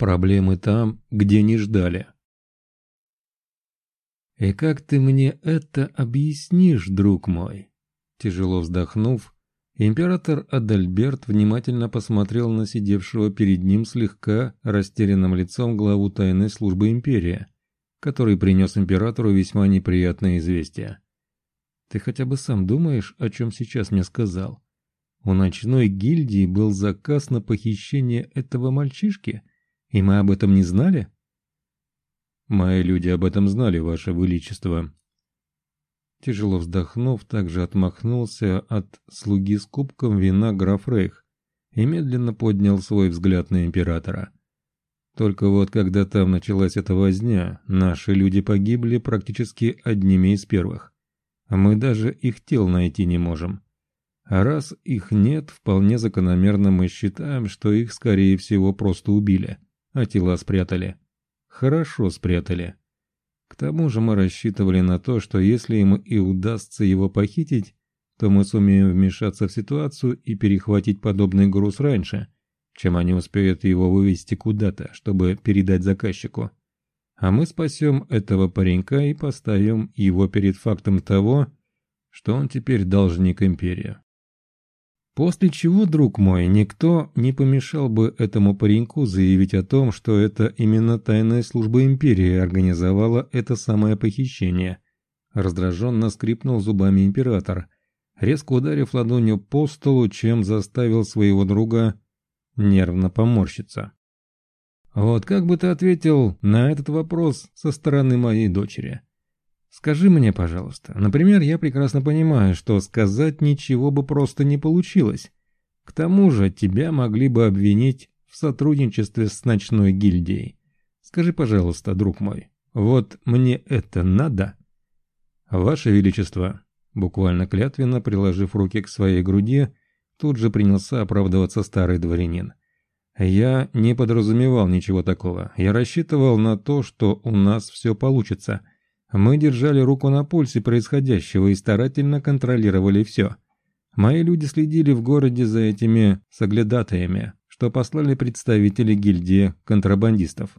Проблемы там, где не ждали. «И как ты мне это объяснишь, друг мой?» Тяжело вздохнув, император Адальберт внимательно посмотрел на сидевшего перед ним слегка растерянным лицом главу тайной службы империи, который принес императору весьма неприятное известие. «Ты хотя бы сам думаешь, о чем сейчас мне сказал? У ночной гильдии был заказ на похищение этого мальчишки, и мы об этом не знали?» «Мои люди об этом знали, Ваше Величество», Тяжело вздохнув, также отмахнулся от слуги с кубком вина граф Рейх и медленно поднял свой взгляд на императора. Только вот когда там началась эта возня, наши люди погибли практически одними из первых. Мы даже их тел найти не можем. А раз их нет, вполне закономерно мы считаем, что их, скорее всего, просто убили, а тела спрятали. Хорошо спрятали. К тому же мы рассчитывали на то, что если им и удастся его похитить, то мы сумеем вмешаться в ситуацию и перехватить подобный груз раньше, чем они успеют его вывести куда-то, чтобы передать заказчику. А мы спасем этого паренька и поставим его перед фактом того, что он теперь должник империи. После чего, друг мой, никто не помешал бы этому пареньку заявить о том, что это именно тайная служба империи организовала это самое похищение. Раздраженно скрипнул зубами император, резко ударив ладонью по столу, чем заставил своего друга нервно поморщиться. «Вот как бы ты ответил на этот вопрос со стороны моей дочери?» Скажи мне, пожалуйста. Например, я прекрасно понимаю, что сказать ничего бы просто не получилось. К тому же тебя могли бы обвинить в сотрудничестве с ночной гильдией. Скажи, пожалуйста, друг мой, вот мне это надо? Ваше Величество, буквально клятвенно приложив руки к своей груди, тут же принялся оправдываться старый дворянин. Я не подразумевал ничего такого. Я рассчитывал на то, что у нас все получится – мы держали руку на пульсе происходящего и старательно контролировали все. Мои люди следили в городе за этими соглядатаями, что послали представители гильдии контрабандистов.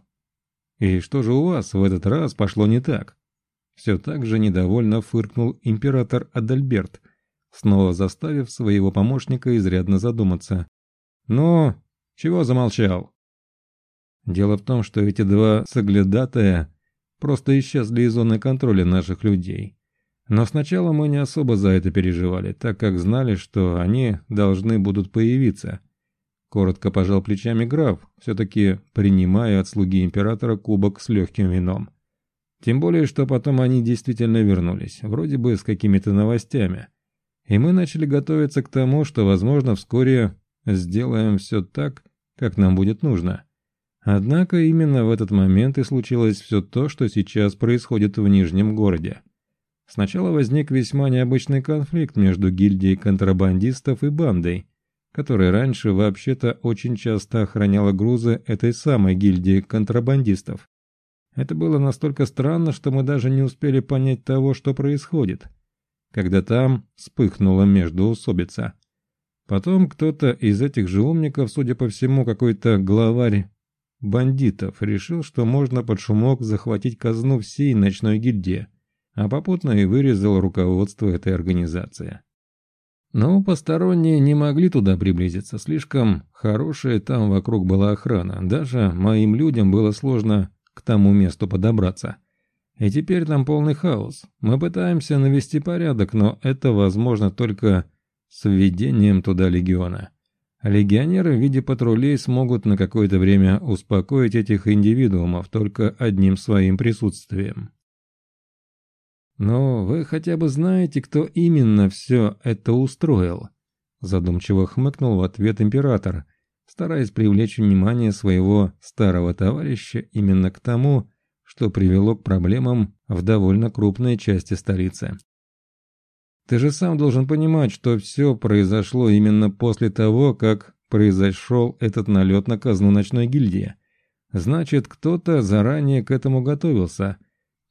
И что же у вас в этот раз пошло не так? Все так же недовольно фыркнул император Адальберт, снова заставив своего помощника изрядно задуматься. «Ну, чего замолчал?» Дело в том, что эти два соглядатая просто исчезли из зоны контроля наших людей. Но сначала мы не особо за это переживали, так как знали, что они должны будут появиться. Коротко пожал плечами граф, все-таки принимая от слуги императора кубок с легким вином. Тем более, что потом они действительно вернулись, вроде бы с какими-то новостями. И мы начали готовиться к тому, что, возможно, вскоре сделаем все так, как нам будет нужно. Однако именно в этот момент и случилось все то, что сейчас происходит в Нижнем городе. Сначала возник весьма необычный конфликт между гильдией контрабандистов и бандой, которая раньше вообще-то очень часто охраняла грузы этой самой гильдии контрабандистов. Это было настолько странно, что мы даже не успели понять того, что происходит, когда там вспыхнула междоусобица. Потом кто-то из этих же умников, судя по всему, какой-то главарь бандитов, решил, что можно под шумок захватить казну всей ночной гильдии, а попутно и вырезал руководство этой организации. Но посторонние не могли туда приблизиться, слишком хорошая там вокруг была охрана, даже моим людям было сложно к тому месту подобраться. И теперь там полный хаос. Мы пытаемся навести порядок, но это возможно только с введением туда легиона. Легионеры в виде патрулей смогут на какое-то время успокоить этих индивидуумов только одним своим присутствием. «Но вы хотя бы знаете, кто именно все это устроил?» Задумчиво хмыкнул в ответ император, стараясь привлечь внимание своего старого товарища именно к тому, что привело к проблемам в довольно крупной части столицы. Ты же сам должен понимать, что все произошло именно после того, как произошел этот налет на казну ночной гильдии. Значит, кто-то заранее к этому готовился.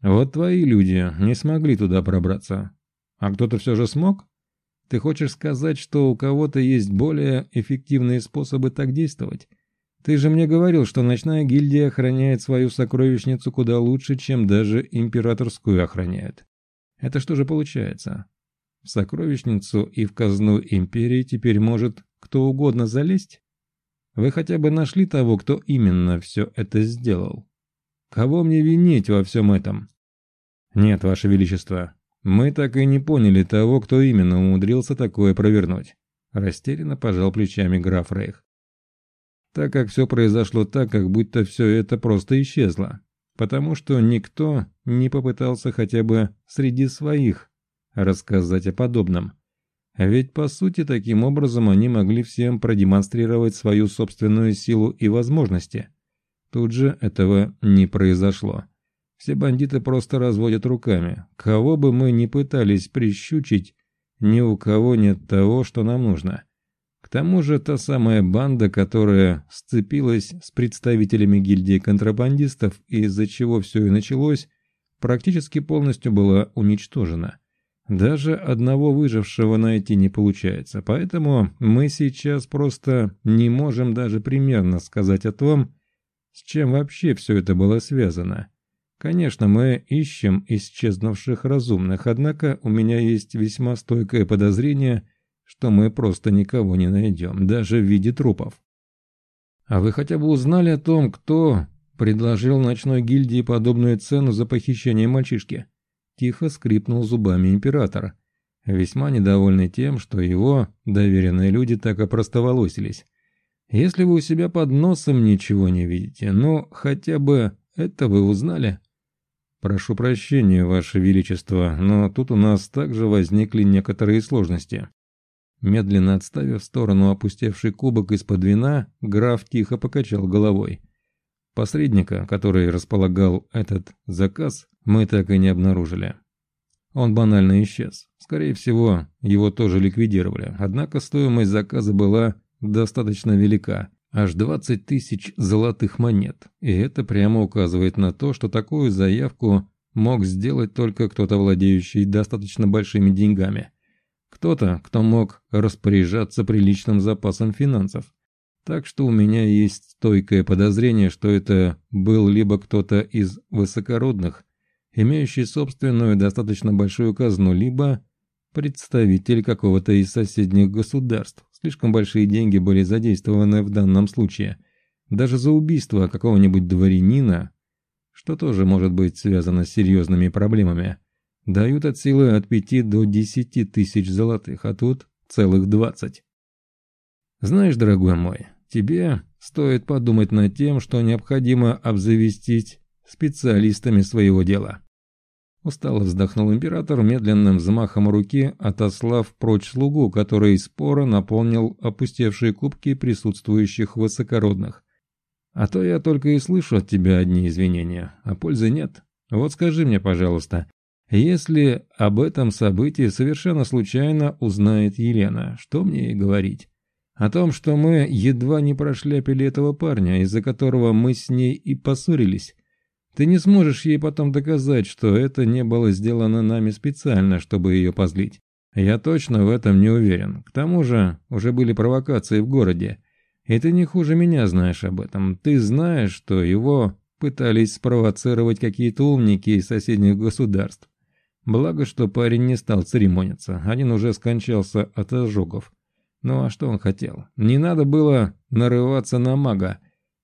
Вот твои люди не смогли туда пробраться. А кто-то все же смог? Ты хочешь сказать, что у кого-то есть более эффективные способы так действовать? Ты же мне говорил, что ночная гильдия охраняет свою сокровищницу куда лучше, чем даже императорскую охраняют. Это что же получается? В сокровищницу и в казну империи теперь может кто угодно залезть? Вы хотя бы нашли того, кто именно все это сделал? Кого мне винить во всем этом? Нет, Ваше Величество, мы так и не поняли того, кто именно умудрился такое провернуть. Растерянно пожал плечами граф Рейх так как все произошло так, как будто все это просто исчезло, потому что никто не попытался хотя бы среди своих рассказать о подобном. Ведь по сути таким образом они могли всем продемонстрировать свою собственную силу и возможности. Тут же этого не произошло. Все бандиты просто разводят руками. Кого бы мы ни пытались прищучить, ни у кого нет того, что нам нужно тому же та самая банда, которая сцепилась с представителями гильдии контрабандистов, из-за чего все и началось, практически полностью была уничтожена. Даже одного выжившего найти не получается, поэтому мы сейчас просто не можем даже примерно сказать о том, с чем вообще все это было связано. Конечно, мы ищем исчезнувших разумных, однако у меня есть весьма стойкое подозрение – что мы просто никого не найдем, даже в виде трупов. А вы хотя бы узнали о том, кто предложил ночной гильдии подобную цену за похищение мальчишки? Тихо скрипнул зубами император, весьма недовольный тем, что его доверенные люди так опростоволосились. Если вы у себя под носом ничего не видите, ну, хотя бы это вы узнали? Прошу прощения, Ваше Величество, но тут у нас также возникли некоторые сложности. Медленно отставив в сторону опустевший кубок из-под вина, граф тихо покачал головой. Посредника, который располагал этот заказ, мы так и не обнаружили. Он банально исчез. Скорее всего, его тоже ликвидировали. Однако стоимость заказа была достаточно велика. Аж 20 тысяч золотых монет. И это прямо указывает на то, что такую заявку мог сделать только кто-то, владеющий достаточно большими деньгами. Кто-то, кто мог распоряжаться приличным запасом финансов. Так что у меня есть стойкое подозрение, что это был либо кто-то из высокородных, имеющий собственную достаточно большую казну, либо представитель какого-то из соседних государств. Слишком большие деньги были задействованы в данном случае. Даже за убийство какого-нибудь дворянина, что тоже может быть связано с серьезными проблемами – Дают от силы от пяти до десяти тысяч золотых, а тут целых двадцать. Знаешь, дорогой мой, тебе стоит подумать над тем, что необходимо обзавестись специалистами своего дела. Устало вздохнул император, медленным взмахом руки отослав прочь слугу, который споро наполнил опустевшие кубки присутствующих высокородных. А то я только и слышу от тебя одни извинения, а пользы нет. Вот скажи мне, пожалуйста, если об этом событии совершенно случайно узнает Елена, что мне и говорить? О том, что мы едва не прошляпили этого парня, из-за которого мы с ней и поссорились. Ты не сможешь ей потом доказать, что это не было сделано нами специально, чтобы ее позлить. Я точно в этом не уверен. К тому же, уже были провокации в городе. И ты не хуже меня знаешь об этом. Ты знаешь, что его пытались спровоцировать какие-то умники из соседних государств. Благо, что парень не стал церемониться, один уже скончался от ожогов. Ну а что он хотел? Не надо было нарываться на мага,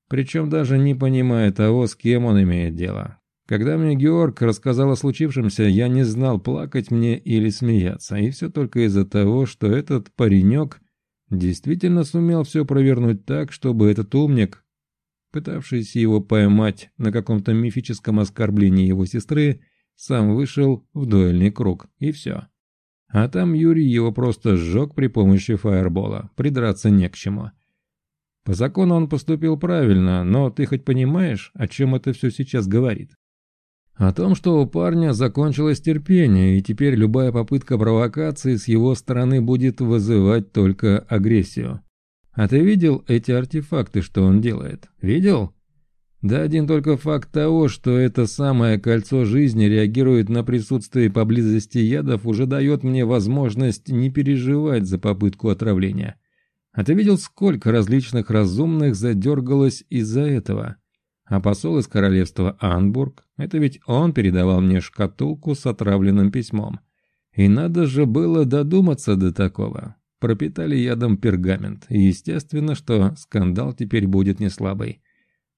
причем даже не понимая того, с кем он имеет дело. Когда мне Георг рассказал о случившемся, я не знал, плакать мне или смеяться, и все только из-за того, что этот паренек действительно сумел все провернуть так, чтобы этот умник, пытавшийся его поймать на каком-то мифическом оскорблении его сестры, сам вышел в дуэльный круг, и все. А там Юрий его просто сжег при помощи фаербола, придраться не к чему. По закону он поступил правильно, но ты хоть понимаешь, о чем это все сейчас говорит? О том, что у парня закончилось терпение, и теперь любая попытка провокации с его стороны будет вызывать только агрессию. А ты видел эти артефакты, что он делает? Видел? Да один только факт того, что это самое кольцо жизни реагирует на присутствие поблизости ядов, уже дает мне возможность не переживать за попытку отравления. А ты видел, сколько различных разумных задергалось из-за этого? А посол из королевства Анбург, это ведь он передавал мне шкатулку с отравленным письмом. И надо же было додуматься до такого. Пропитали ядом пергамент, и естественно, что скандал теперь будет не слабый.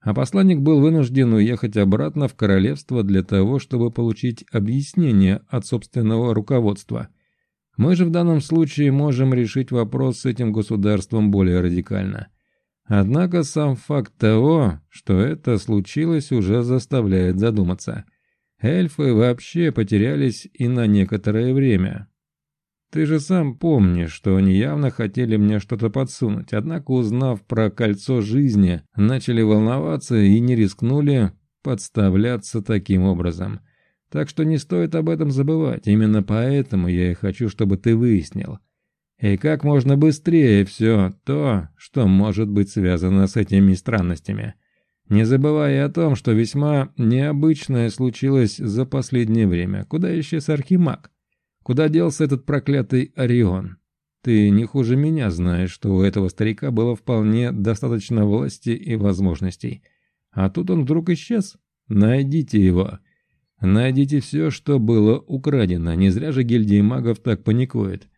А посланник был вынужден уехать обратно в королевство для того, чтобы получить объяснение от собственного руководства – мы же в данном случае можем решить вопрос с этим государством более радикально. Однако сам факт того, что это случилось, уже заставляет задуматься. Эльфы вообще потерялись и на некоторое время. Ты же сам помнишь, что они явно хотели мне что-то подсунуть, однако, узнав про кольцо жизни, начали волноваться и не рискнули подставляться таким образом. Так что не стоит об этом забывать. Именно поэтому я и хочу, чтобы ты выяснил. И как можно быстрее все то, что может быть связано с этими странностями. Не забывая о том, что весьма необычное случилось за последнее время. Куда исчез Архимаг? Куда делся этот проклятый Орион? Ты не хуже меня знаешь, что у этого старика было вполне достаточно власти и возможностей. А тут он вдруг исчез. Найдите его. Найдите все, что было украдено, не зря же гильдия магов так паникует.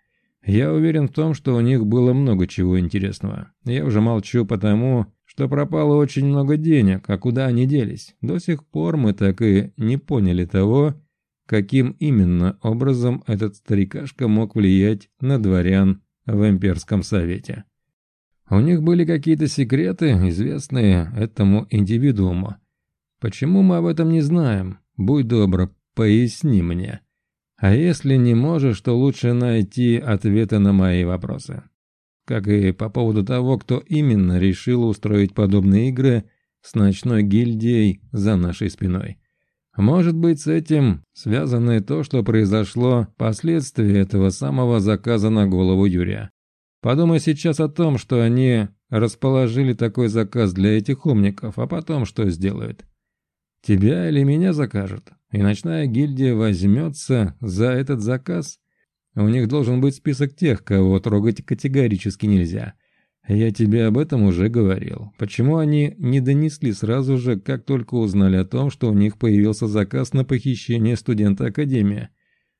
Я уверен в том, что у них было много чего интересного. Я уже молчу потому, что пропало очень много денег, а куда они делись? До сих пор мы так и не поняли того, каким именно образом этот старикашка мог влиять на дворян в имперском совете. У них были какие-то секреты, известные этому индивидууму. Почему мы об этом не знаем? Будь добр, поясни мне. А если не можешь, то лучше найти ответы на мои вопросы. Как и по поводу того, кто именно решил устроить подобные игры с ночной гильдией за нашей спиной. Может быть, с этим связано и то, что произошло впоследствии этого самого заказа на голову Юрия. Подумай сейчас о том, что они расположили такой заказ для этих умников, а потом что сделают. Тебя или меня закажут, и ночная гильдия возьмется за этот заказ. У них должен быть список тех, кого трогать категорически нельзя. Я тебе об этом уже говорил. Почему они не донесли сразу же, как только узнали о том, что у них появился заказ на похищение студента Академии?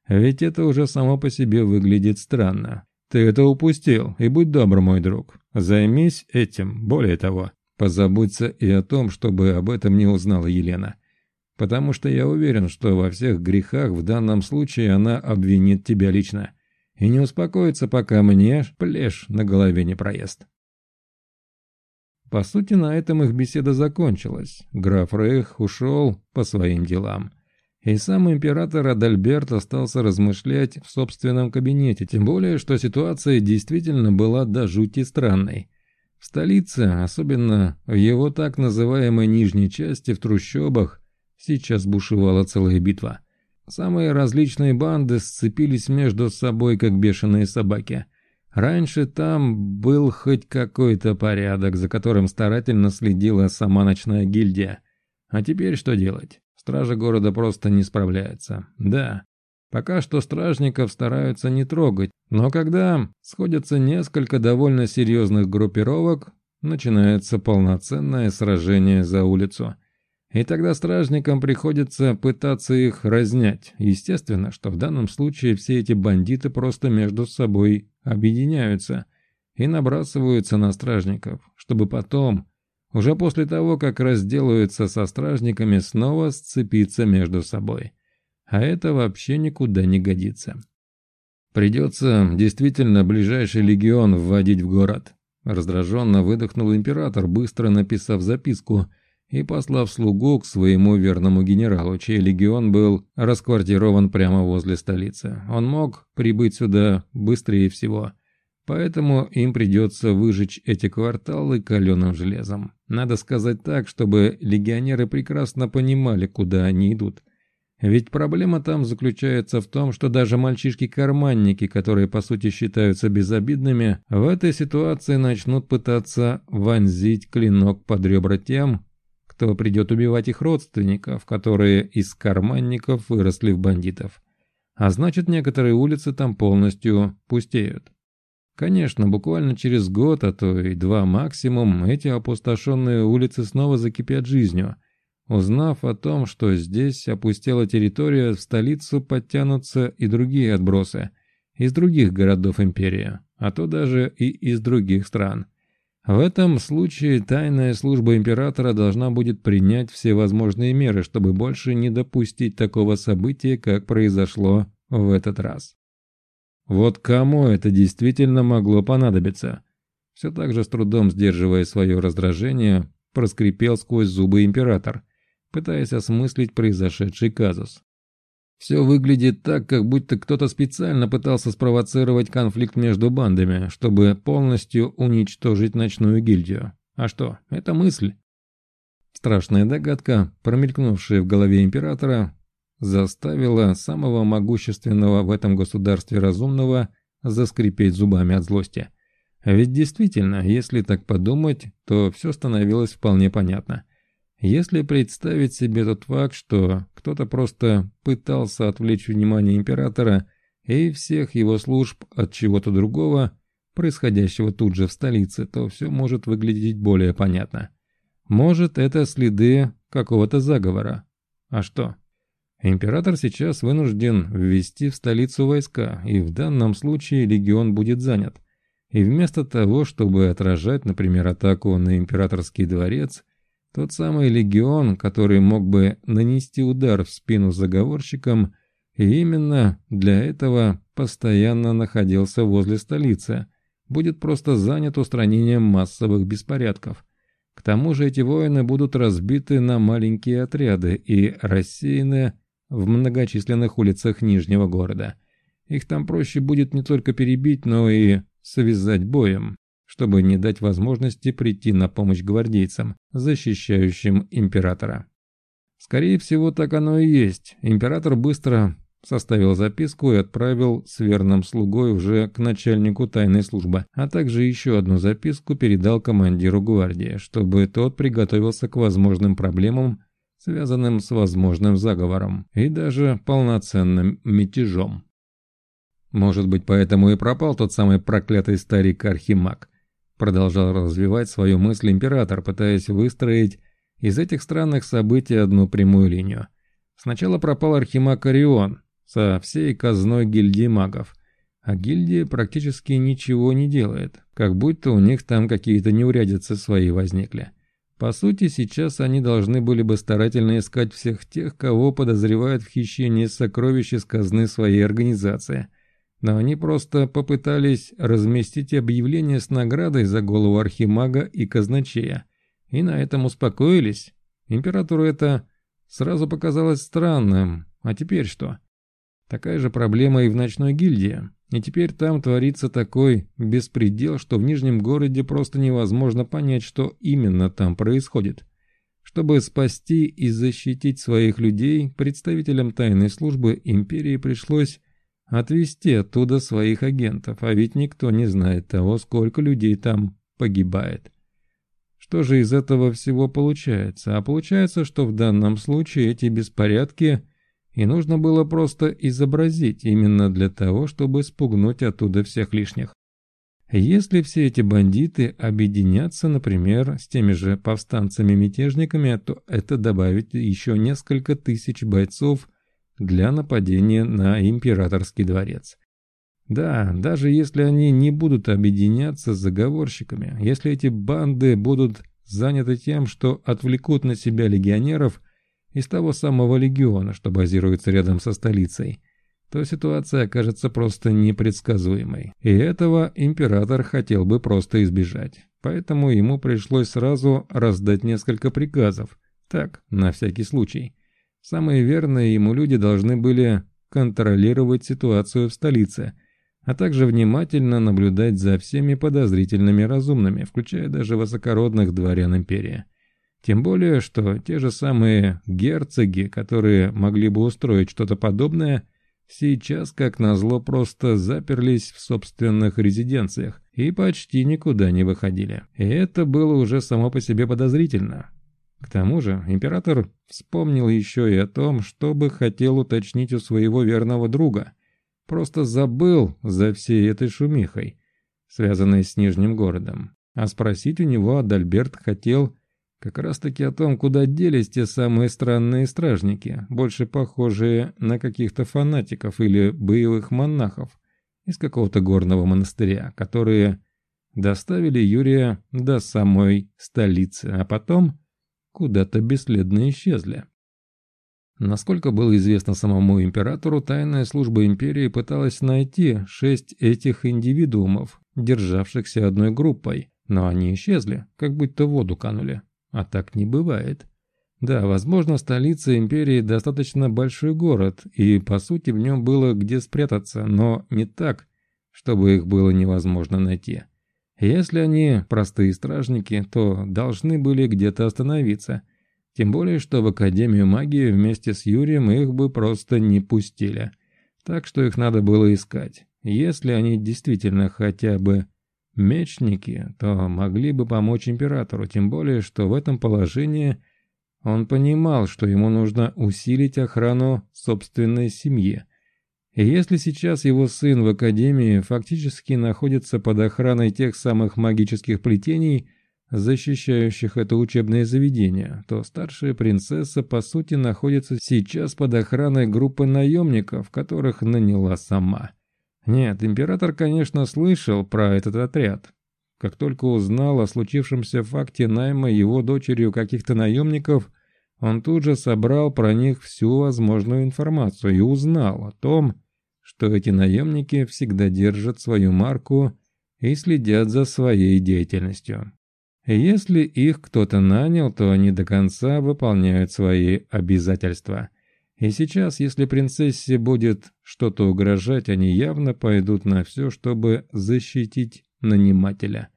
Ведь это уже само по себе выглядит странно. Ты это упустил, и будь добр, мой друг. Займись этим, более того. Позаботься и о том, чтобы об этом не узнала Елена. Потому что я уверен, что во всех грехах в данном случае она обвинит тебя лично. И не успокоится, пока мне плешь на голове не проезд. По сути, на этом их беседа закончилась. Граф Рейх ушел по своим делам. И сам император Адальберт остался размышлять в собственном кабинете, тем более, что ситуация действительно была до жути странной. В столице, особенно в его так называемой нижней части, в трущобах, сейчас бушевала целая битва. Самые различные банды сцепились между собой, как бешеные собаки. Раньше там был хоть какой-то порядок, за которым старательно следила сама ночная гильдия. А теперь что делать? Стража города просто не справляется. Да, Пока что стражников стараются не трогать, но когда сходятся несколько довольно серьезных группировок, начинается полноценное сражение за улицу. И тогда стражникам приходится пытаться их разнять. Естественно, что в данном случае все эти бандиты просто между собой объединяются и набрасываются на стражников, чтобы потом, уже после того, как разделаются со стражниками, снова сцепиться между собой. А это вообще никуда не годится. Придется действительно ближайший легион вводить в город. Раздраженно выдохнул император, быстро написав записку и послав слугу к своему верному генералу, чей легион был расквартирован прямо возле столицы. Он мог прибыть сюда быстрее всего, поэтому им придется выжечь эти кварталы каленым железом. Надо сказать так, чтобы легионеры прекрасно понимали, куда они идут – ведь проблема там заключается в том, что даже мальчишки-карманники, которые по сути считаются безобидными, в этой ситуации начнут пытаться вонзить клинок под ребра тем, кто придет убивать их родственников, которые из карманников выросли в бандитов. А значит, некоторые улицы там полностью пустеют. Конечно, буквально через год, а то и два максимум, эти опустошенные улицы снова закипят жизнью. Узнав о том, что здесь опустела территория, в столицу подтянутся и другие отбросы из других городов империи, а то даже и из других стран. В этом случае тайная служба императора должна будет принять все возможные меры, чтобы больше не допустить такого события, как произошло в этот раз. Вот кому это действительно могло понадобиться? Все так же с трудом сдерживая свое раздражение, проскрипел сквозь зубы император, пытаясь осмыслить произошедший казус. Все выглядит так, как будто кто-то специально пытался спровоцировать конфликт между бандами, чтобы полностью уничтожить ночную гильдию. А что, это мысль. Страшная догадка, промелькнувшая в голове императора, заставила самого могущественного в этом государстве разумного заскрипеть зубами от злости. Ведь действительно, если так подумать, то все становилось вполне понятно. Если представить себе тот факт, что кто-то просто пытался отвлечь внимание императора и всех его служб от чего-то другого, происходящего тут же в столице, то все может выглядеть более понятно. Может, это следы какого-то заговора. А что? Император сейчас вынужден ввести в столицу войска, и в данном случае легион будет занят. И вместо того, чтобы отражать, например, атаку на императорский дворец, тот самый легион, который мог бы нанести удар в спину заговорщикам, и именно для этого постоянно находился возле столицы, будет просто занят устранением массовых беспорядков. К тому же эти воины будут разбиты на маленькие отряды и рассеяны в многочисленных улицах Нижнего города. Их там проще будет не только перебить, но и связать боем, чтобы не дать возможности прийти на помощь гвардейцам, защищающим императора. Скорее всего, так оно и есть. Император быстро составил записку и отправил с верным слугой уже к начальнику тайной службы, а также еще одну записку передал командиру гвардии, чтобы тот приготовился к возможным проблемам связанным с возможным заговором и даже полноценным мятежом. Может быть, поэтому и пропал тот самый проклятый старик Архимаг. Продолжал развивать свою мысль император, пытаясь выстроить из этих странных событий одну прямую линию. Сначала пропал Архимаг Орион со всей казной гильдии магов, а гильдия практически ничего не делает, как будто у них там какие-то неурядицы свои возникли. По сути, сейчас они должны были бы старательно искать всех тех, кого подозревают в хищении сокровищ из казны своей организации. Но они просто попытались разместить объявление с наградой за голову архимага и казначея. И на этом успокоились. Императору это сразу показалось странным. А теперь что? Такая же проблема и в ночной гильдии. И теперь там творится такой беспредел, что в Нижнем городе просто невозможно понять, что именно там происходит. Чтобы спасти и защитить своих людей, представителям тайной службы империи пришлось отвести оттуда своих агентов, а ведь никто не знает того, сколько людей там погибает. Что же из этого всего получается? А получается, что в данном случае эти беспорядки – и нужно было просто изобразить именно для того, чтобы спугнуть оттуда всех лишних. Если все эти бандиты объединятся, например, с теми же повстанцами-мятежниками, то это добавит еще несколько тысяч бойцов для нападения на императорский дворец. Да, даже если они не будут объединяться с заговорщиками, если эти банды будут заняты тем, что отвлекут на себя легионеров – из того самого легиона, что базируется рядом со столицей, то ситуация окажется просто непредсказуемой. И этого император хотел бы просто избежать. Поэтому ему пришлось сразу раздать несколько приказов. Так, на всякий случай. Самые верные ему люди должны были контролировать ситуацию в столице, а также внимательно наблюдать за всеми подозрительными разумными, включая даже высокородных дворян империи. Тем более, что те же самые герцоги, которые могли бы устроить что-то подобное, сейчас, как назло, просто заперлись в собственных резиденциях и почти никуда не выходили. И это было уже само по себе подозрительно. К тому же император вспомнил еще и о том, что бы хотел уточнить у своего верного друга. Просто забыл за всей этой шумихой. связанные с Нижним городом. А спросить у него Адальберт хотел как раз-таки о том, куда делись те самые странные стражники, больше похожие на каких-то фанатиков или боевых монахов из какого-то горного монастыря, которые доставили Юрия до самой столицы, а потом куда-то бесследно исчезли. Насколько было известно самому императору, тайная служба империи пыталась найти шесть этих индивидуумов, державшихся одной группой, но они исчезли, как будто в воду канули. А так не бывает. Да, возможно, столица империи достаточно большой город, и по сути в нем было где спрятаться, но не так, чтобы их было невозможно найти. Если они простые стражники, то должны были где-то остановиться – тем более, что в Академию магии вместе с Юрием их бы просто не пустили. Так что их надо было искать. Если они действительно хотя бы мечники, то могли бы помочь императору, тем более, что в этом положении он понимал, что ему нужно усилить охрану собственной семьи. Если сейчас его сын в Академии фактически находится под охраной тех самых магических плетений – защищающих это учебное заведение, то старшая принцесса по сути находится сейчас под охраной группы наемников, которых наняла сама. Нет, император, конечно, слышал про этот отряд. Как только узнал о случившемся факте найма его дочерью каких-то наемников, он тут же собрал про них всю возможную информацию и узнал о том, что эти наемники всегда держат свою марку и следят за своей деятельностью. Если их кто-то нанял, то они до конца выполняют свои обязательства. И сейчас, если принцессе будет что-то угрожать, они явно пойдут на все, чтобы защитить нанимателя.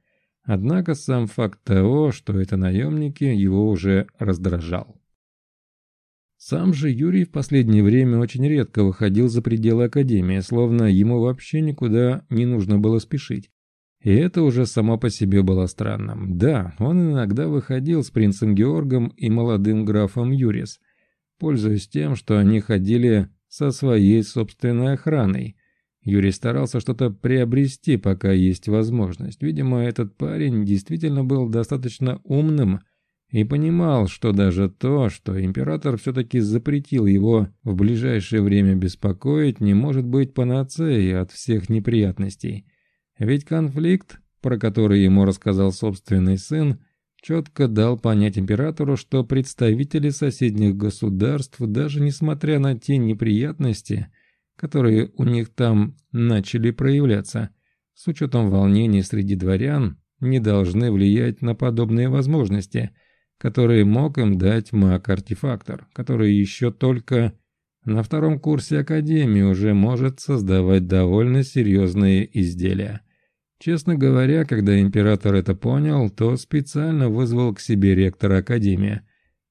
Однако сам факт того, что это наемники, его уже раздражал. Сам же Юрий в последнее время очень редко выходил за пределы Академии, словно ему вообще никуда не нужно было спешить. И это уже само по себе было странным. Да, он иногда выходил с принцем Георгом и молодым графом Юрис, пользуясь тем, что они ходили со своей собственной охраной. Юрий старался что-то приобрести, пока есть возможность. Видимо, этот парень действительно был достаточно умным и понимал, что даже то, что император все-таки запретил его в ближайшее время беспокоить, не может быть панацеей от всех неприятностей. Ведь конфликт, про который ему рассказал собственный сын, четко дал понять императору, что представители соседних государств, даже несмотря на те неприятности, которые у них там начали проявляться, с учетом волнений среди дворян, не должны влиять на подобные возможности, которые мог им дать маг-артефактор, который еще только на втором курсе Академии уже может создавать довольно серьезные изделия. Честно говоря, когда император это понял, то специально вызвал к себе ректора Академии,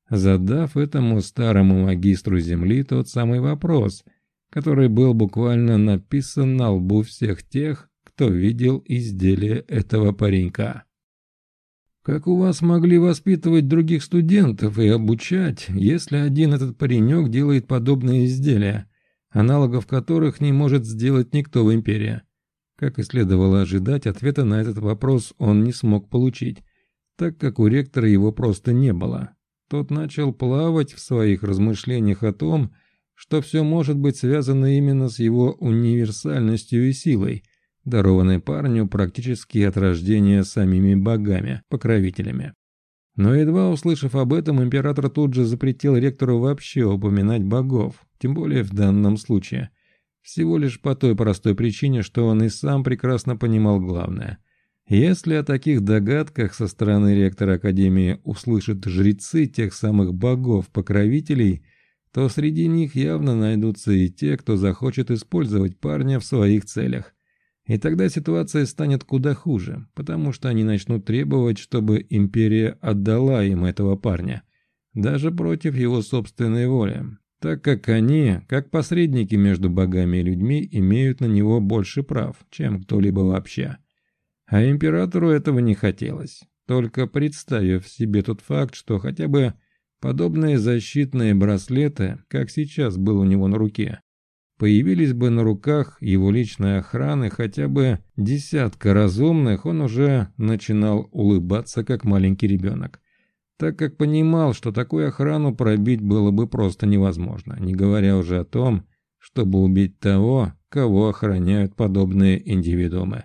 задав этому старому магистру Земли тот самый вопрос, который был буквально написан на лбу всех тех, кто видел изделие этого паренька. Как у вас могли воспитывать других студентов и обучать, если один этот паренек делает подобные изделия, аналогов которых не может сделать никто в Империи? Как и следовало ожидать, ответа на этот вопрос он не смог получить, так как у ректора его просто не было. Тот начал плавать в своих размышлениях о том, что все может быть связано именно с его универсальностью и силой – дарованной парню практически от рождения самими богами, покровителями. Но едва услышав об этом, император тут же запретил ректору вообще упоминать богов, тем более в данном случае. Всего лишь по той простой причине, что он и сам прекрасно понимал главное. Если о таких догадках со стороны ректора Академии услышат жрецы тех самых богов-покровителей, то среди них явно найдутся и те, кто захочет использовать парня в своих целях. И тогда ситуация станет куда хуже, потому что они начнут требовать, чтобы империя отдала им этого парня, даже против его собственной воли, так как они, как посредники между богами и людьми, имеют на него больше прав, чем кто-либо вообще. А императору этого не хотелось, только представив себе тот факт, что хотя бы подобные защитные браслеты, как сейчас был у него на руке, появились бы на руках его личной охраны хотя бы десятка разумных, он уже начинал улыбаться, как маленький ребенок. Так как понимал, что такую охрану пробить было бы просто невозможно, не говоря уже о том, чтобы убить того, кого охраняют подобные индивидуумы.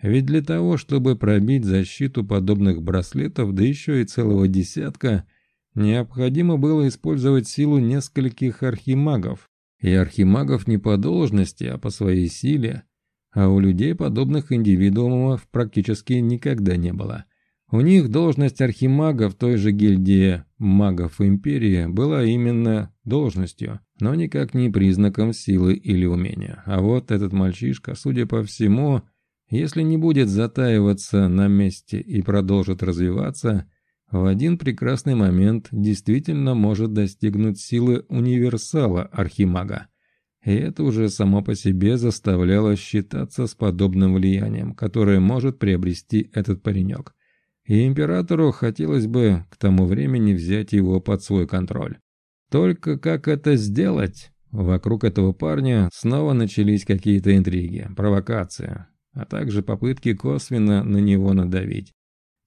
Ведь для того, чтобы пробить защиту подобных браслетов, да еще и целого десятка, необходимо было использовать силу нескольких архимагов. И архимагов не по должности, а по своей силе. А у людей подобных индивидуумов практически никогда не было. У них должность архимага в той же гильдии магов Империи была именно должностью, но никак не признаком силы или умения. А вот этот мальчишка, судя по всему, если не будет затаиваться на месте и продолжит развиваться, в один прекрасный момент действительно может достигнуть силы универсала Архимага. И это уже само по себе заставляло считаться с подобным влиянием, которое может приобрести этот паренек. И императору хотелось бы к тому времени взять его под свой контроль. Только как это сделать? Вокруг этого парня снова начались какие-то интриги, провокации а также попытки косвенно на него надавить.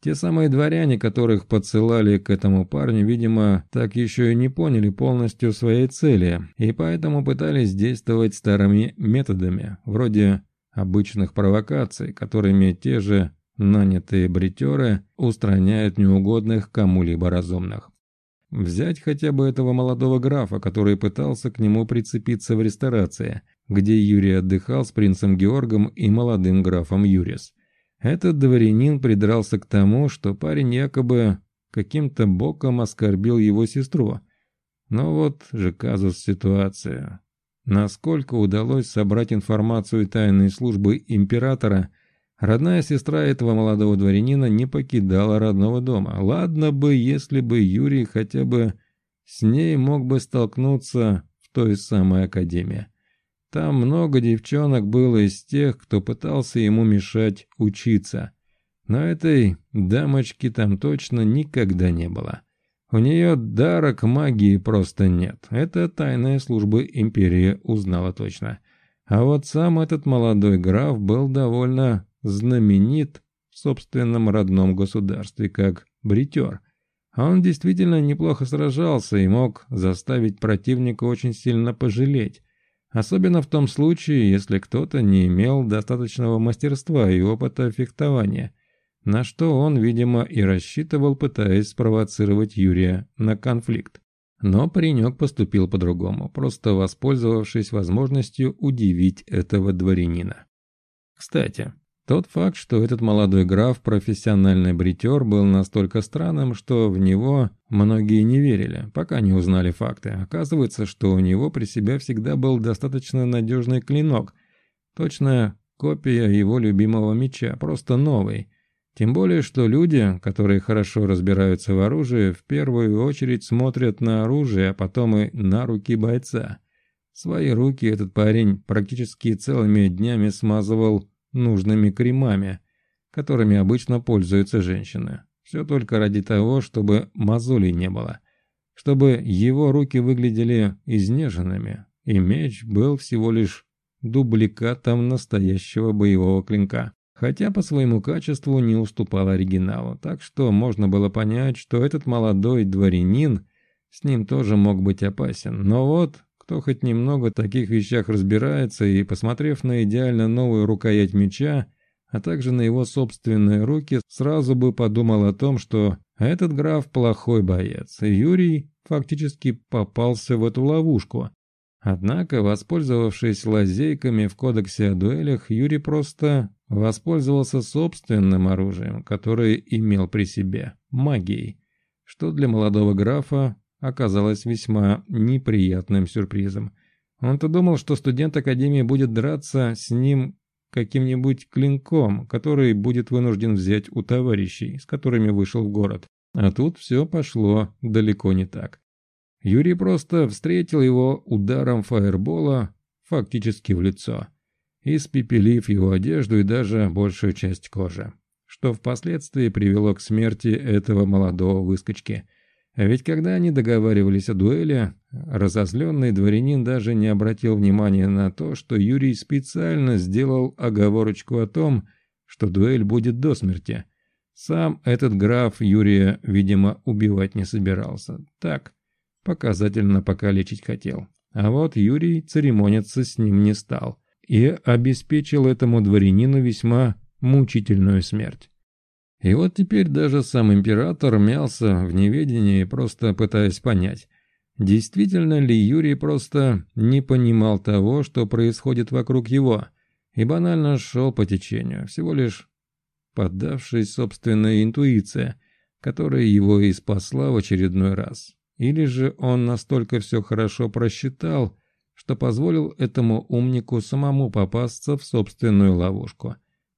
Те самые дворяне, которых подсылали к этому парню, видимо, так еще и не поняли полностью своей цели, и поэтому пытались действовать старыми методами, вроде обычных провокаций, которыми те же нанятые бритеры устраняют неугодных кому-либо разумных. Взять хотя бы этого молодого графа, который пытался к нему прицепиться в ресторации – где Юрий отдыхал с принцем Георгом и молодым графом Юрис. Этот дворянин придрался к тому, что парень якобы каким-то боком оскорбил его сестру. Но вот же казус ситуация. Насколько удалось собрать информацию тайной службы императора, родная сестра этого молодого дворянина не покидала родного дома. Ладно бы, если бы Юрий хотя бы с ней мог бы столкнуться в той самой академии. Там много девчонок было из тех, кто пытался ему мешать учиться. Но этой дамочки там точно никогда не было. У нее дара к магии просто нет. Это тайная служба империи узнала точно. А вот сам этот молодой граф был довольно знаменит в собственном родном государстве как бритер. Он действительно неплохо сражался и мог заставить противника очень сильно пожалеть. Особенно в том случае, если кто-то не имел достаточного мастерства и опыта фехтования, на что он, видимо, и рассчитывал, пытаясь спровоцировать Юрия на конфликт. Но паренек поступил по-другому, просто воспользовавшись возможностью удивить этого дворянина. Кстати, тот факт, что этот молодой граф профессиональный бритер был настолько странным, что в него многие не верили, пока не узнали факты. Оказывается, что у него при себе всегда был достаточно надежный клинок, точная копия его любимого меча, просто новый. Тем более, что люди, которые хорошо разбираются в оружии, в первую очередь смотрят на оружие, а потом и на руки бойца. Свои руки этот парень практически целыми днями смазывал нужными кремами, которыми обычно пользуются женщины. Все только ради того, чтобы мозолей не было, чтобы его руки выглядели изнеженными, и меч был всего лишь дубликатом настоящего боевого клинка. Хотя по своему качеству не уступал оригиналу, так что можно было понять, что этот молодой дворянин с ним тоже мог быть опасен. Но вот кто хоть немного в таких вещах разбирается и, посмотрев на идеально новую рукоять меча, а также на его собственные руки, сразу бы подумал о том, что этот граф плохой боец, и Юрий фактически попался в эту ловушку. Однако, воспользовавшись лазейками в кодексе о дуэлях, Юрий просто воспользовался собственным оружием, которое имел при себе – магией, что для молодого графа оказалось весьма неприятным сюрпризом. Он-то думал, что студент Академии будет драться с ним каким-нибудь клинком, который будет вынужден взять у товарищей, с которыми вышел в город. А тут все пошло далеко не так. Юрий просто встретил его ударом фаербола фактически в лицо, испепелив его одежду и даже большую часть кожи, что впоследствии привело к смерти этого молодого выскочки – Ведь когда они договаривались о дуэли, разозленный дворянин даже не обратил внимания на то, что Юрий специально сделал оговорочку о том, что дуэль будет до смерти. Сам этот граф Юрия, видимо, убивать не собирался. Так, показательно покалечить хотел. А вот Юрий церемониться с ним не стал и обеспечил этому дворянину весьма мучительную смерть. И вот теперь даже сам император мялся в неведении, просто пытаясь понять, действительно ли Юрий просто не понимал того, что происходит вокруг его, и банально шел по течению, всего лишь поддавшись собственной интуиции, которая его и спасла в очередной раз. Или же он настолько все хорошо просчитал, что позволил этому умнику самому попасться в собственную ловушку.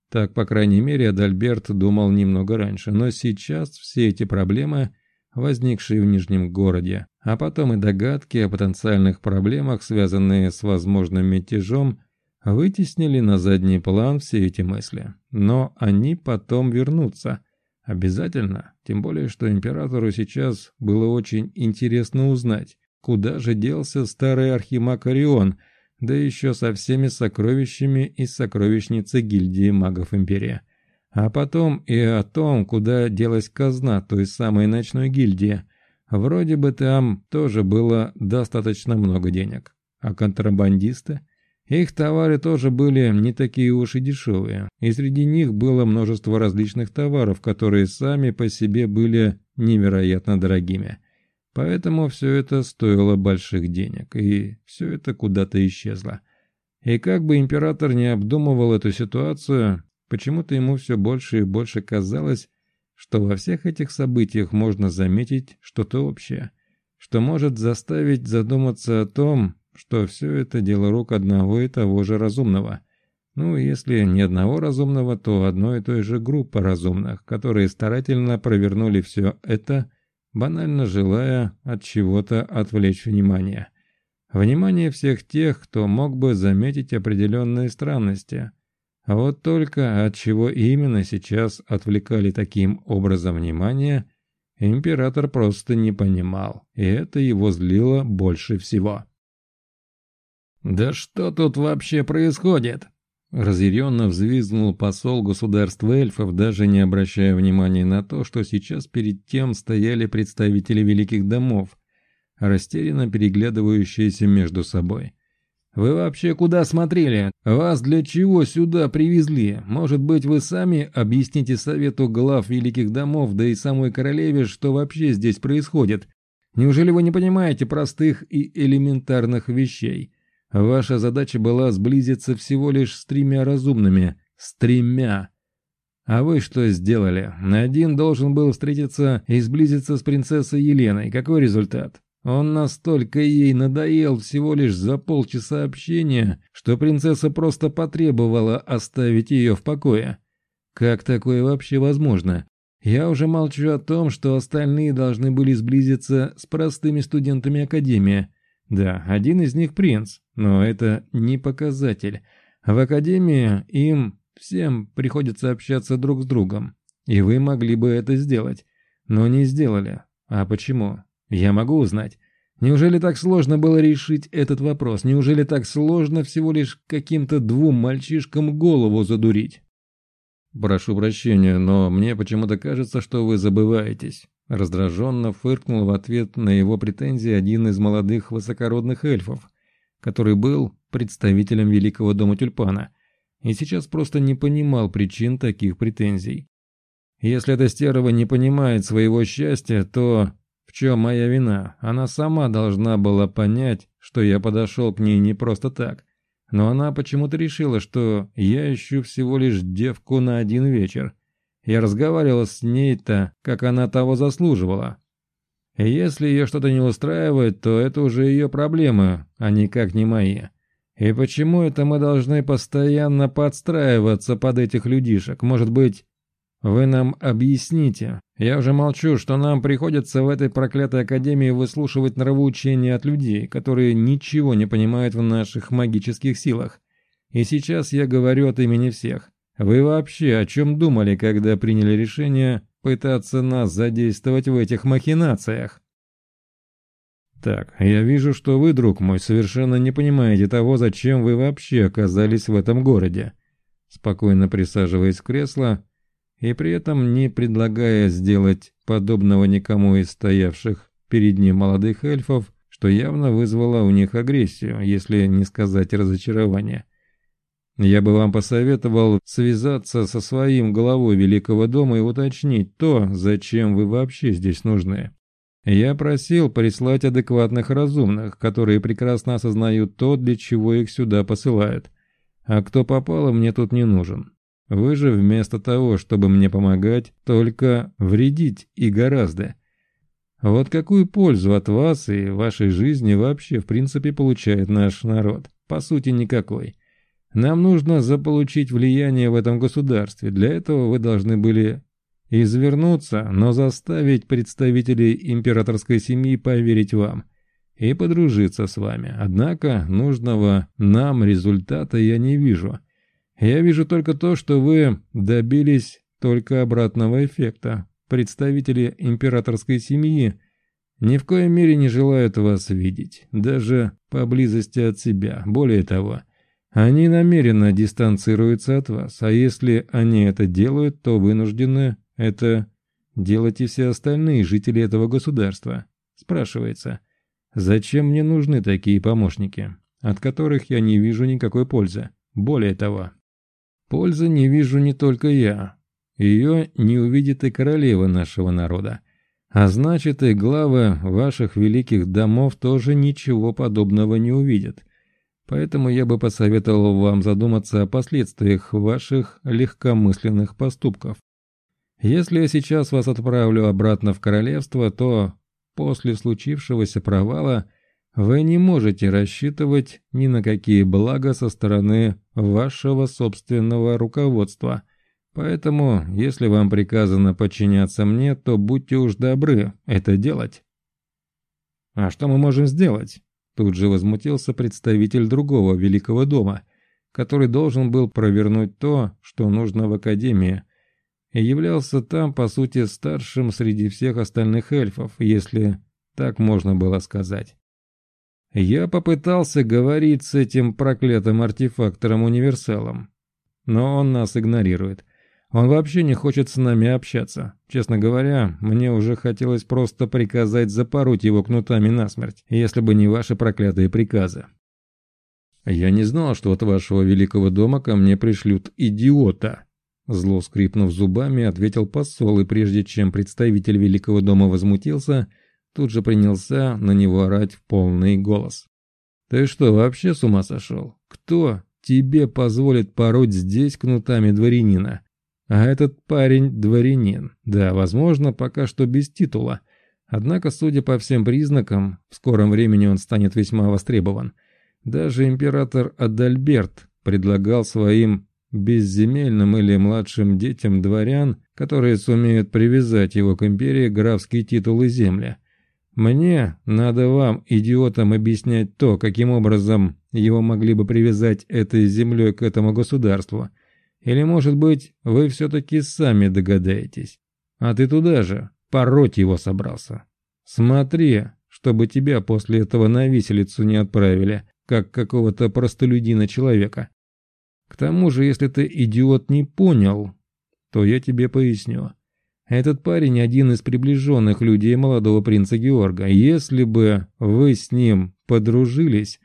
Так, по крайней мере, Адальберт думал немного раньше, но сейчас все эти проблемы, возникшие в Нижнем городе, а потом и догадки о потенциальных проблемах, связанные с возможным мятежом, вытеснили на задний план все эти мысли. Но они потом вернутся. Обязательно, тем более, что императору сейчас было очень интересно узнать, куда же делся старый архимаг Орион, да еще со всеми сокровищами из сокровищницы гильдии магов Империи. А потом и о том, куда делась казна той самой ночной гильдии. Вроде бы там тоже было достаточно много денег. А контрабандисты – их товары тоже были не такие уж и дешевые, и среди них было множество различных товаров, которые сами по себе были невероятно дорогими. Поэтому все это стоило больших денег, и все это куда-то исчезло. И как бы император не обдумывал эту ситуацию, почему-то ему все больше и больше казалось, что во всех этих событиях можно заметить что-то общее, что может заставить задуматься о том, что все это дело рук одного и того же разумного. Ну, если не одного разумного, то одной и той же группы разумных, которые старательно провернули все это, банально желая от чего-то отвлечь внимание. Внимание всех тех, кто мог бы заметить определенные странности. А вот только от чего именно сейчас отвлекали таким образом внимание, император просто не понимал, и это его злило больше всего. «Да что тут вообще происходит?» Разъяренно взвизгнул посол государства эльфов, даже не обращая внимания на то, что сейчас перед тем стояли представители великих домов, растерянно переглядывающиеся между собой. «Вы вообще куда смотрели? Вас для чего сюда привезли? Может быть, вы сами объясните совету глав великих домов, да и самой королеве, что вообще здесь происходит? Неужели вы не понимаете простых и элементарных вещей?» Ваша задача была сблизиться всего лишь с тремя разумными. С тремя. А вы что сделали? Один должен был встретиться и сблизиться с принцессой Еленой. Какой результат? Он настолько ей надоел всего лишь за полчаса общения, что принцесса просто потребовала оставить ее в покое. Как такое вообще возможно? Я уже молчу о том, что остальные должны были сблизиться с простыми студентами Академии. Да, один из них принц, но это не показатель. В академии им всем приходится общаться друг с другом. И вы могли бы это сделать, но не сделали. А почему? Я могу узнать. Неужели так сложно было решить этот вопрос? Неужели так сложно всего лишь каким-то двум мальчишкам голову задурить? Прошу прощения, но мне почему-то кажется, что вы забываетесь. Раздраженно фыркнул в ответ на его претензии один из молодых высокородных эльфов, который был представителем Великого дома Тюльпана, и сейчас просто не понимал причин таких претензий. Если эта стерва не понимает своего счастья, то в чем моя вина? Она сама должна была понять, что я подошел к ней не просто так. Но она почему-то решила, что я ищу всего лишь девку на один вечер – я разговаривал с ней-то, как она того заслуживала. Если ее что-то не устраивает, то это уже ее проблемы, а никак не мои. И почему это мы должны постоянно подстраиваться под этих людишек? Может быть, вы нам объясните? Я уже молчу, что нам приходится в этой проклятой академии выслушивать нравоучения от людей, которые ничего не понимают в наших магических силах. И сейчас я говорю от имени всех. Вы вообще о чем думали, когда приняли решение пытаться нас задействовать в этих махинациях? «Так, я вижу, что вы, друг мой, совершенно не понимаете того, зачем вы вообще оказались в этом городе». Спокойно присаживаясь в кресло и при этом не предлагая сделать подобного никому из стоявших перед ним молодых эльфов, что явно вызвало у них агрессию, если не сказать разочарование. Я бы вам посоветовал связаться со своим главой Великого дома и уточнить то, зачем вы вообще здесь нужны. Я просил прислать адекватных разумных, которые прекрасно осознают то, для чего их сюда посылают. А кто попало, мне тут не нужен. Вы же вместо того, чтобы мне помогать, только вредить и гораздо. Вот какую пользу от вас и вашей жизни вообще в принципе получает наш народ? По сути, никакой. Нам нужно заполучить влияние в этом государстве. Для этого вы должны были извернуться, но заставить представителей императорской семьи поверить вам и подружиться с вами. Однако нужного нам результата я не вижу. Я вижу только то, что вы добились только обратного эффекта. Представители императорской семьи ни в коей мере не желают вас видеть, даже поблизости от себя. Более того, они намеренно дистанцируются от вас, а если они это делают, то вынуждены это делать и все остальные жители этого государства. Спрашивается, зачем мне нужны такие помощники, от которых я не вижу никакой пользы? Более того, пользы не вижу не только я. Ее не увидит и королева нашего народа. А значит, и главы ваших великих домов тоже ничего подобного не увидят. Поэтому я бы посоветовал вам задуматься о последствиях ваших легкомысленных поступков. Если я сейчас вас отправлю обратно в королевство, то после случившегося провала вы не можете рассчитывать ни на какие блага со стороны вашего собственного руководства. Поэтому, если вам приказано подчиняться мне, то будьте уж добры это делать. А что мы можем сделать? Тут же возмутился представитель другого великого дома, который должен был провернуть то, что нужно в академии – и являлся там, по сути, старшим среди всех остальных эльфов, если так можно было сказать. Я попытался говорить с этим проклятым артефактором-универсалом, но он нас игнорирует. Он вообще не хочет с нами общаться. Честно говоря, мне уже хотелось просто приказать запороть его кнутами насмерть, если бы не ваши проклятые приказы. Я не знал, что от вашего великого дома ко мне пришлют идиота, Зло скрипнув зубами, ответил посол, и прежде чем представитель Великого дома возмутился, тут же принялся на него орать в полный голос. «Ты что, вообще с ума сошел? Кто тебе позволит пороть здесь кнутами дворянина? А этот парень дворянин. Да, возможно, пока что без титула. Однако, судя по всем признакам, в скором времени он станет весьма востребован. Даже император Адальберт предлагал своим безземельным или младшим детям дворян, которые сумеют привязать его к империи графские титулы земли. Мне надо вам, идиотам, объяснять то, каким образом его могли бы привязать этой землей к этому государству. Или, может быть, вы все-таки сами догадаетесь. А ты туда же, пороть его собрался. Смотри, чтобы тебя после этого на виселицу не отправили, как какого-то простолюдина-человека. К тому же, если ты, идиот, не понял, то я тебе поясню. Этот парень один из приближенных людей молодого принца Георга. Если бы вы с ним подружились,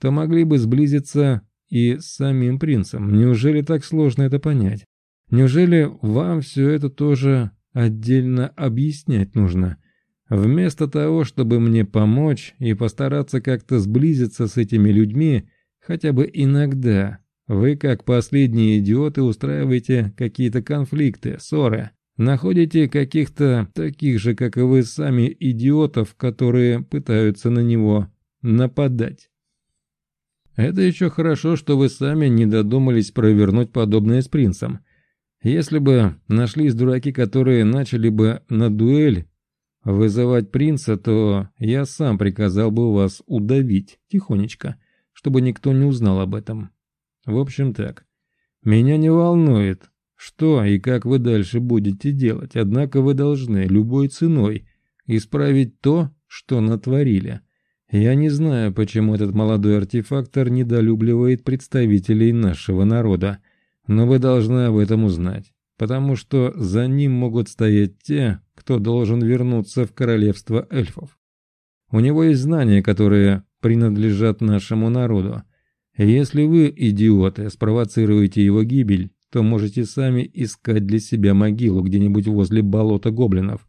то могли бы сблизиться и с самим принцем. Неужели так сложно это понять? Неужели вам все это тоже отдельно объяснять нужно? Вместо того, чтобы мне помочь и постараться как-то сблизиться с этими людьми, хотя бы иногда, вы, как последние идиоты, устраиваете какие-то конфликты, ссоры. Находите каких-то таких же, как и вы сами, идиотов, которые пытаются на него нападать. Это еще хорошо, что вы сами не додумались провернуть подобное с принцем. Если бы нашлись дураки, которые начали бы на дуэль вызывать принца, то я сам приказал бы вас удавить тихонечко, чтобы никто не узнал об этом. В общем так. Меня не волнует, что и как вы дальше будете делать, однако вы должны любой ценой исправить то, что натворили. Я не знаю, почему этот молодой артефактор недолюбливает представителей нашего народа, но вы должны об этом узнать, потому что за ним могут стоять те, кто должен вернуться в королевство эльфов. У него есть знания, которые принадлежат нашему народу. Если вы, идиоты, спровоцируете его гибель, то можете сами искать для себя могилу где-нибудь возле болота гоблинов.